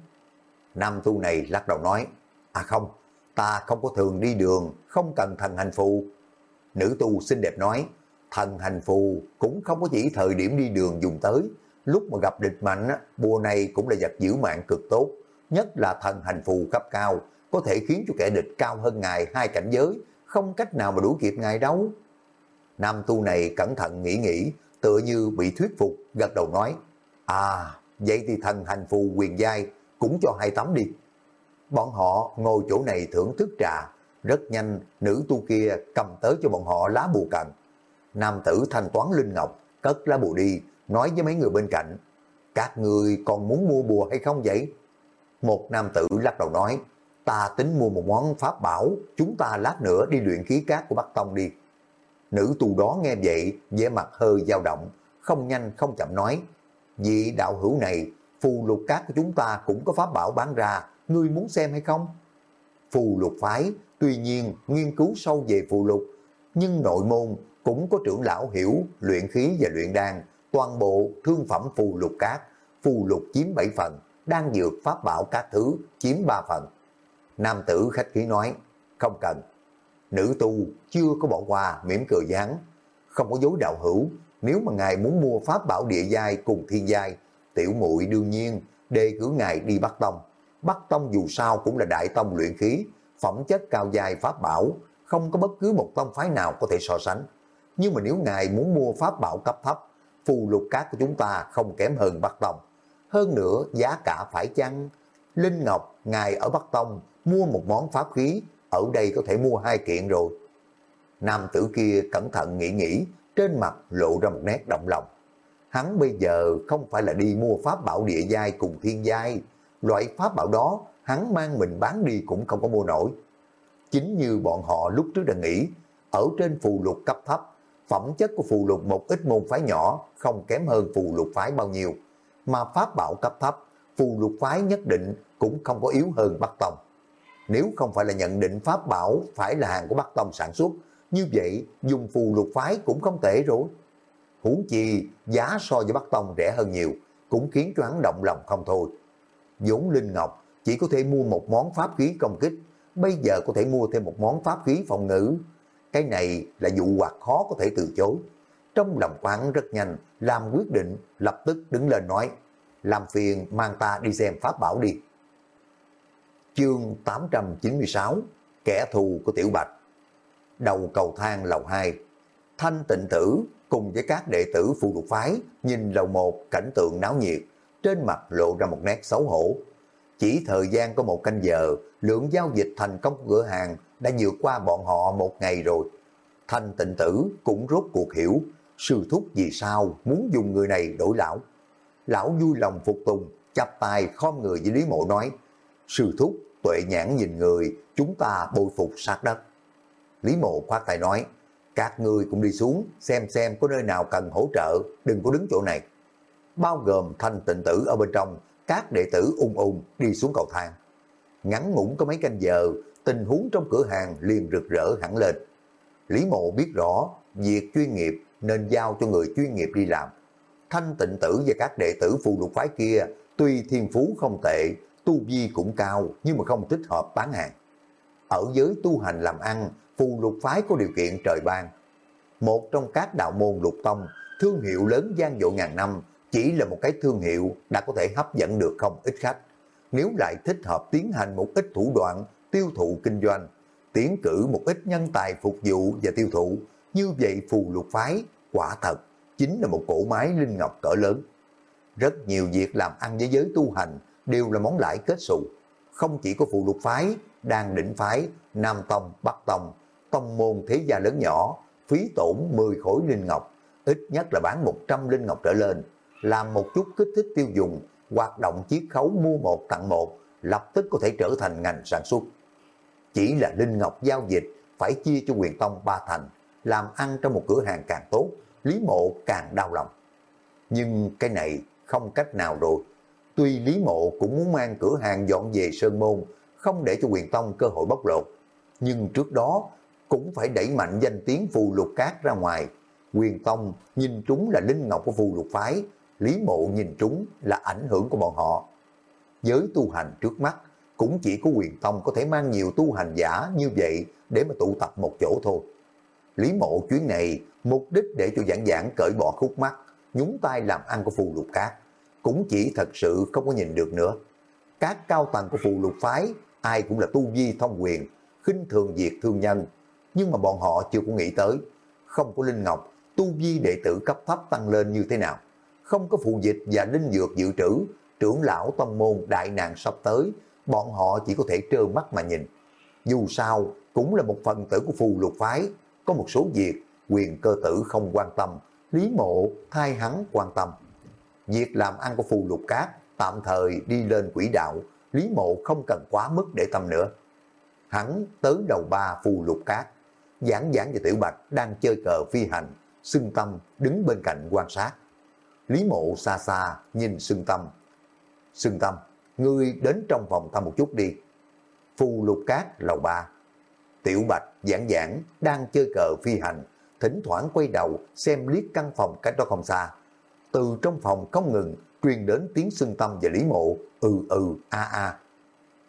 Nam tu này lắc đầu nói, à không, ta không có thường đi đường, không cần thần hành phù. Nữ tu xinh đẹp nói, thần hành phù cũng không có chỉ thời điểm đi đường dùng tới, lúc mà gặp địch mạnh, bùa này cũng là vật giữ mạng cực tốt, nhất là thần hành phù cấp cao, có thể khiến cho kẻ địch cao hơn ngài hai cảnh giới, không cách nào mà đuổi kịp ngài đâu. Nam tu này cẩn thận nghĩ nghĩ, tựa như bị thuyết phục, gật đầu nói, à, vậy thì thần hành phù quyền giai cũng cho hai tấm đi. Bọn họ ngồi chỗ này thưởng thức trà, rất nhanh nữ tu kia cầm tới cho bọn họ lá bùa cần. Nam tử thanh toán linh ngọc, cất lá bùa đi, nói với mấy người bên cạnh, các người còn muốn mua bùa hay không vậy? Một nam tử lắc đầu nói, ta tính mua một món pháp bảo, chúng ta lát nữa đi luyện khí cát của Bắc Tông đi. Nữ tù đó nghe vậy, vẻ mặt hơi dao động, không nhanh không chậm nói, vì đạo hữu này, phù lục cát của chúng ta cũng có pháp bảo bán ra, ngươi muốn xem hay không? Phù lục phái, tuy nhiên nghiên cứu sâu về phù lục, nhưng nội môn cũng có trưởng lão hiểu luyện khí và luyện đan, toàn bộ thương phẩm phù lục cát, phù lục chiếm 7 phần, đan dược pháp bảo các thứ chiếm 3 phần. Nam tử khách khí nói, không cần. Nữ tu chưa có bỏ qua mỉm cười dáng, không có dối đạo hữu, nếu mà ngài muốn mua pháp bảo địa giai cùng thiên giai, tiểu muội đương nhiên đề cử ngài đi bắt Tông. Bắc Tông dù sao cũng là đại tông luyện khí, phẩm chất cao dài pháp bảo, không có bất cứ một tông phái nào có thể so sánh. Nhưng mà nếu ngài muốn mua pháp bảo cấp thấp, phù lục cát của chúng ta không kém hơn Bắc Tông. Hơn nữa, giá cả phải chăng? Linh Ngọc, ngài ở Bắc Tông, mua một món pháp khí, ở đây có thể mua hai kiện rồi. Nam tử kia cẩn thận nghĩ nghĩ, trên mặt lộ ra một nét động lòng. Hắn bây giờ không phải là đi mua pháp bảo địa giai cùng thiên giai, loại pháp bảo đó hắn mang mình bán đi cũng không có mua nổi. Chính như bọn họ lúc trước đã nghĩ, ở trên phù lục cấp thấp, phẩm chất của phù lục một ít môn phái nhỏ không kém hơn phù lục phái bao nhiêu, mà pháp bảo cấp thấp, phù lục phái nhất định cũng không có yếu hơn Bắc Tông. Nếu không phải là nhận định pháp bảo phải là hàng của Bắc Tông sản xuất, như vậy dùng phù lục phái cũng không tệ rồi. Huống chi giá so với Bắc Tông rẻ hơn nhiều, cũng khiến cho hắn động lòng không thôi vốn Linh Ngọc chỉ có thể mua một món pháp khí công kích, bây giờ có thể mua thêm một món pháp khí phòng ngữ. Cái này là vụ hoặc khó có thể từ chối. Trong lòng quán rất nhanh, làm quyết định, lập tức đứng lên nói, làm phiền mang ta đi xem pháp bảo đi. Chương 896 Kẻ thù của Tiểu Bạch Đầu cầu thang lầu 2 Thanh tịnh tử cùng với các đệ tử phù lục phái nhìn lầu một cảnh tượng náo nhiệt, trên mặt lộ ra một nét xấu hổ. Chỉ thời gian có một canh giờ, lượng giao dịch thành công của cửa hàng đã vượt qua bọn họ một ngày rồi. Thanh tịnh tử cũng rốt cuộc hiểu, sư thúc vì sao muốn dùng người này đổi lão. Lão vui lòng phục tùng, chắp tay khom người với Lý Mộ nói, sư thúc tuệ nhãn nhìn người, chúng ta bồi phục sát đất. Lý Mộ khoát tay nói, các người cũng đi xuống xem xem có nơi nào cần hỗ trợ, đừng có đứng chỗ này. Bao gồm thanh tịnh tử ở bên trong, các đệ tử ung ung đi xuống cầu thang. Ngắn ngủn có mấy canh giờ, tình huống trong cửa hàng liền rực rỡ hẳn lên. Lý Mộ biết rõ, việc chuyên nghiệp nên giao cho người chuyên nghiệp đi làm. Thanh tịnh tử và các đệ tử phù lục phái kia, tuy thiên phú không tệ, tu vi cũng cao, nhưng mà không thích hợp bán hàng. Ở giới tu hành làm ăn, phù lục phái có điều kiện trời ban. Một trong các đạo môn lục tông, thương hiệu lớn gian dội ngàn năm, chỉ là một cái thương hiệu đã có thể hấp dẫn được không ít khách. Nếu lại thích hợp tiến hành một ít thủ đoạn tiêu thụ kinh doanh, tiến cử một ít nhân tài phục vụ và tiêu thụ, như vậy phù lục phái quả thật chính là một cổ máy linh ngọc cỡ lớn. Rất nhiều việc làm ăn với giới tu hành đều là món lãi kết xù. Không chỉ có phù lục phái, đang đỉnh phái, Nam Tông, Bắc Tông, tông môn thế gia lớn nhỏ, phí tổn 10 khối linh ngọc, ít nhất là bán 100 linh ngọc trở lên, làm một chút kích thích tiêu dùng, hoạt động chiết khấu mua một tặng một, lập tức có thể trở thành ngành sản xuất. Chỉ là linh ngọc giao dịch phải chia cho quyền tông ba thành, làm ăn trong một cửa hàng càng tốt, Lý Mộ càng đau lòng. Nhưng cái này không cách nào rồi. Tuy Lý Mộ cũng muốn mang cửa hàng dọn về Sơn Môn, không để cho quyền tông cơ hội bóc lột. Nhưng trước đó cũng phải đẩy mạnh danh tiếng phù lục cát ra ngoài. Quyền Tông nhìn trúng là linh ngọc của phù lục phái, Lý Mộ nhìn trúng là ảnh hưởng của bọn họ. Giới tu hành trước mắt, cũng chỉ có quyền Tông có thể mang nhiều tu hành giả như vậy để mà tụ tập một chỗ thôi. Lý Mộ chuyến này mục đích để cho giảng giảng cởi bỏ khúc mắt, nhúng tay làm ăn của phù lục cát, cũng chỉ thật sự không có nhìn được nữa. Các cao tầng của phù lục phái, ai cũng là tu vi thông quyền, khinh thường diệt thương nhân, nhưng mà bọn họ chưa có nghĩ tới, không có Linh Ngọc, tu vi đệ tử cấp thấp tăng lên như thế nào, không có phụ dịch và linh dược dự trữ, trưởng lão tâm môn đại nạn sắp tới, bọn họ chỉ có thể trơ mắt mà nhìn. Dù sao, cũng là một phần tử của phù lục phái, có một số việc quyền cơ tử không quan tâm, Lý Mộ thay hắn quan tâm. việc làm ăn của phù lục cát tạm thời đi lên quỹ đạo, Lý Mộ không cần quá mức để tâm nữa. Hắn tới đầu ba phù lục cát, giảng giảng và Tiểu Bạch đang chơi cờ phi hành, xưng tâm đứng bên cạnh quan sát. Lý Mộ xa xa nhìn Sương tâm. Sương tâm, ngươi đến trong phòng ta một chút đi. Phù lục cát lầu ba. Tiểu Bạch giảng giảng đang chơi cờ phi hành, thỉnh thoảng quay đầu xem liếc căn phòng cách đó không xa. Từ trong phòng không ngừng truyền đến tiếng Sương tâm và lý mộ, ừ ừ, a a.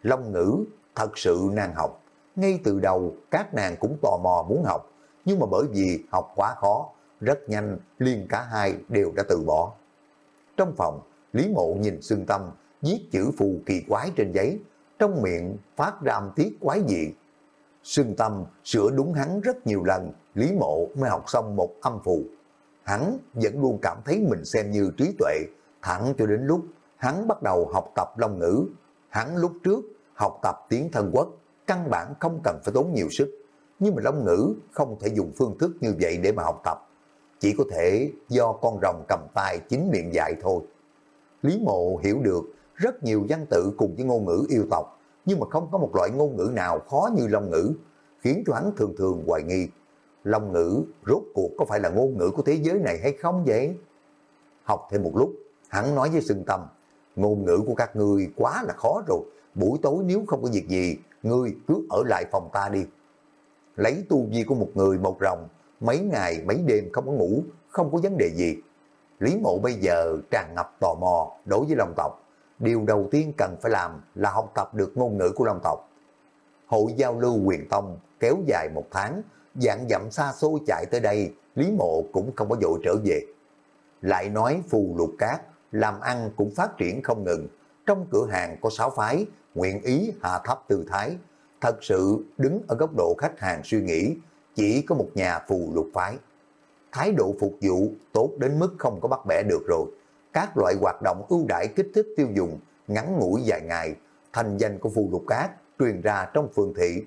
Long ngữ thật sự nàng học, ngay từ đầu các nàng cũng tò mò muốn học, nhưng mà bởi vì học quá khó, rất nhanh liền cả hai đều đã từ bỏ. Trong phòng, Lý Mộ nhìn xương tâm, viết chữ phù kỳ quái trên giấy, trong miệng phát ra âm tiết quái dị. Xương tâm sửa đúng hắn rất nhiều lần, Lý Mộ mới học xong một âm phù. Hắn vẫn luôn cảm thấy mình xem như trí tuệ, thẳng cho đến lúc hắn bắt đầu học tập long ngữ. Hắn lúc trước học tập tiếng thân quốc, căn bản không cần phải tốn nhiều sức. Nhưng mà long ngữ không thể dùng phương thức như vậy để mà học tập. Chỉ có thể do con rồng cầm tay chính miệng dạy thôi. Lý Mộ hiểu được rất nhiều văn tự cùng với ngôn ngữ yêu tộc, nhưng mà không có một loại ngôn ngữ nào khó như long ngữ, khiến cho hắn thường thường hoài nghi. Long ngữ rốt cuộc có phải là ngôn ngữ của thế giới này hay không vậy? Học thêm một lúc, hắn nói với Sưng Tâm, ngôn ngữ của các ngươi quá là khó rồi, buổi tối nếu không có việc gì, ngươi cứ ở lại phòng ta đi. Lấy tu vi của một người một rồng, mấy ngày mấy đêm không có ngủ, không có vấn đề gì. Lý mộ bây giờ tràn ngập tò mò đối với Long tộc. Điều đầu tiên cần phải làm là học tập được ngôn ngữ của Long tộc. Hội giao lưu quyền tông kéo dài một tháng, dạng dặm xa xôi chạy tới đây, Lý mộ cũng không có dội trở về. Lại nói phù lục cát, làm ăn cũng phát triển không ngừng. Trong cửa hàng có sáu phái, nguyện ý hạ thấp tư thái. Thật sự đứng ở góc độ khách hàng suy nghĩ, chỉ có một nhà phù lục phái. Thái độ phục vụ tốt đến mức không có bắt bẻ được rồi. Các loại hoạt động ưu đãi kích thích tiêu dùng, ngắn ngủi vài ngày, thành danh của phù lục cát truyền ra trong phường thị.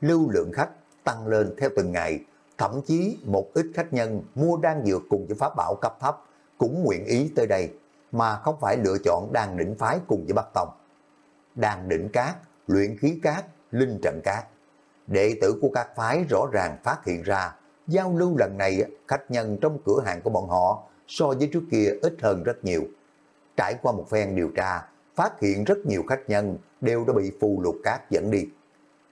Lưu lượng khách tăng lên theo từng ngày, thậm chí một ít khách nhân mua đan dược cùng với pháp bảo cấp thấp cũng nguyện ý tới đây, mà không phải lựa chọn đan đỉnh phái cùng với Bắc Tông. Đan đỉnh cát, luyện khí cát, linh trận cát. Đệ tử của các phái rõ ràng phát hiện ra, giao lưu lần này khách nhân trong cửa hàng của bọn họ so với trước kia ít hơn rất nhiều. Trải qua một phen điều tra, phát hiện rất nhiều khách nhân đều đã bị phù lục cát dẫn đi.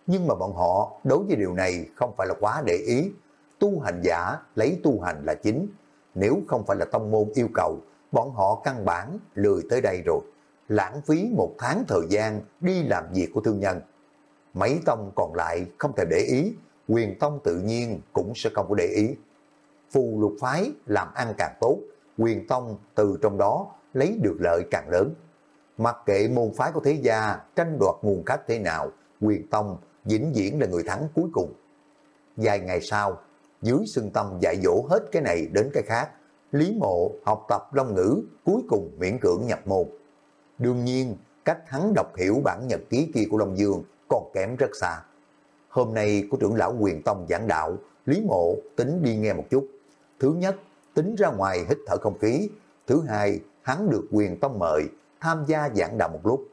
Nhưng mà bọn họ đối với điều này không phải là quá để ý. Tu hành giả lấy tu hành là chính. Nếu không phải là tông môn yêu cầu, bọn họ căn bản lười tới đây rồi. Lãng phí một tháng thời gian đi làm việc của thương nhân. Mấy tông còn lại không thể để ý, quyền tông tự nhiên cũng sẽ không có để ý. Phù lục phái làm ăn càng tốt, quyền tông từ trong đó lấy được lợi càng lớn. Mặc kệ môn phái của thế gia tranh đoạt nguồn khách thế nào, quyền tông vĩnh viễn là người thắng cuối cùng. Vài ngày sau, dưới xương tâm dạy dỗ hết cái này đến cái khác, Lý Mộ học tập long ngữ cuối cùng miễn cưỡng nhập môn. Đương nhiên, cách hắn đọc hiểu bản nhật ký kia của Long Dương còn kém rất xa. Hôm nay của trưởng lão quyền tông giảng đạo, Lý Mộ tính đi nghe một chút. Thứ nhất, tính ra ngoài hít thở không khí. Thứ hai, hắn được quyền tông mời, tham gia giảng đạo một lúc.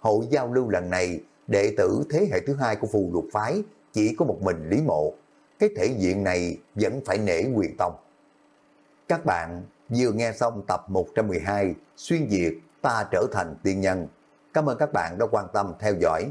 Hội giao lưu lần này, đệ tử thế hệ thứ hai của phù lục phái chỉ có một mình Lý Mộ. Cái thể diện này vẫn phải nể quyền tông. Các bạn vừa nghe xong tập 112 Xuyên Việt ta trở thành tiên nhân. Cảm ơn các bạn đã quan tâm theo dõi.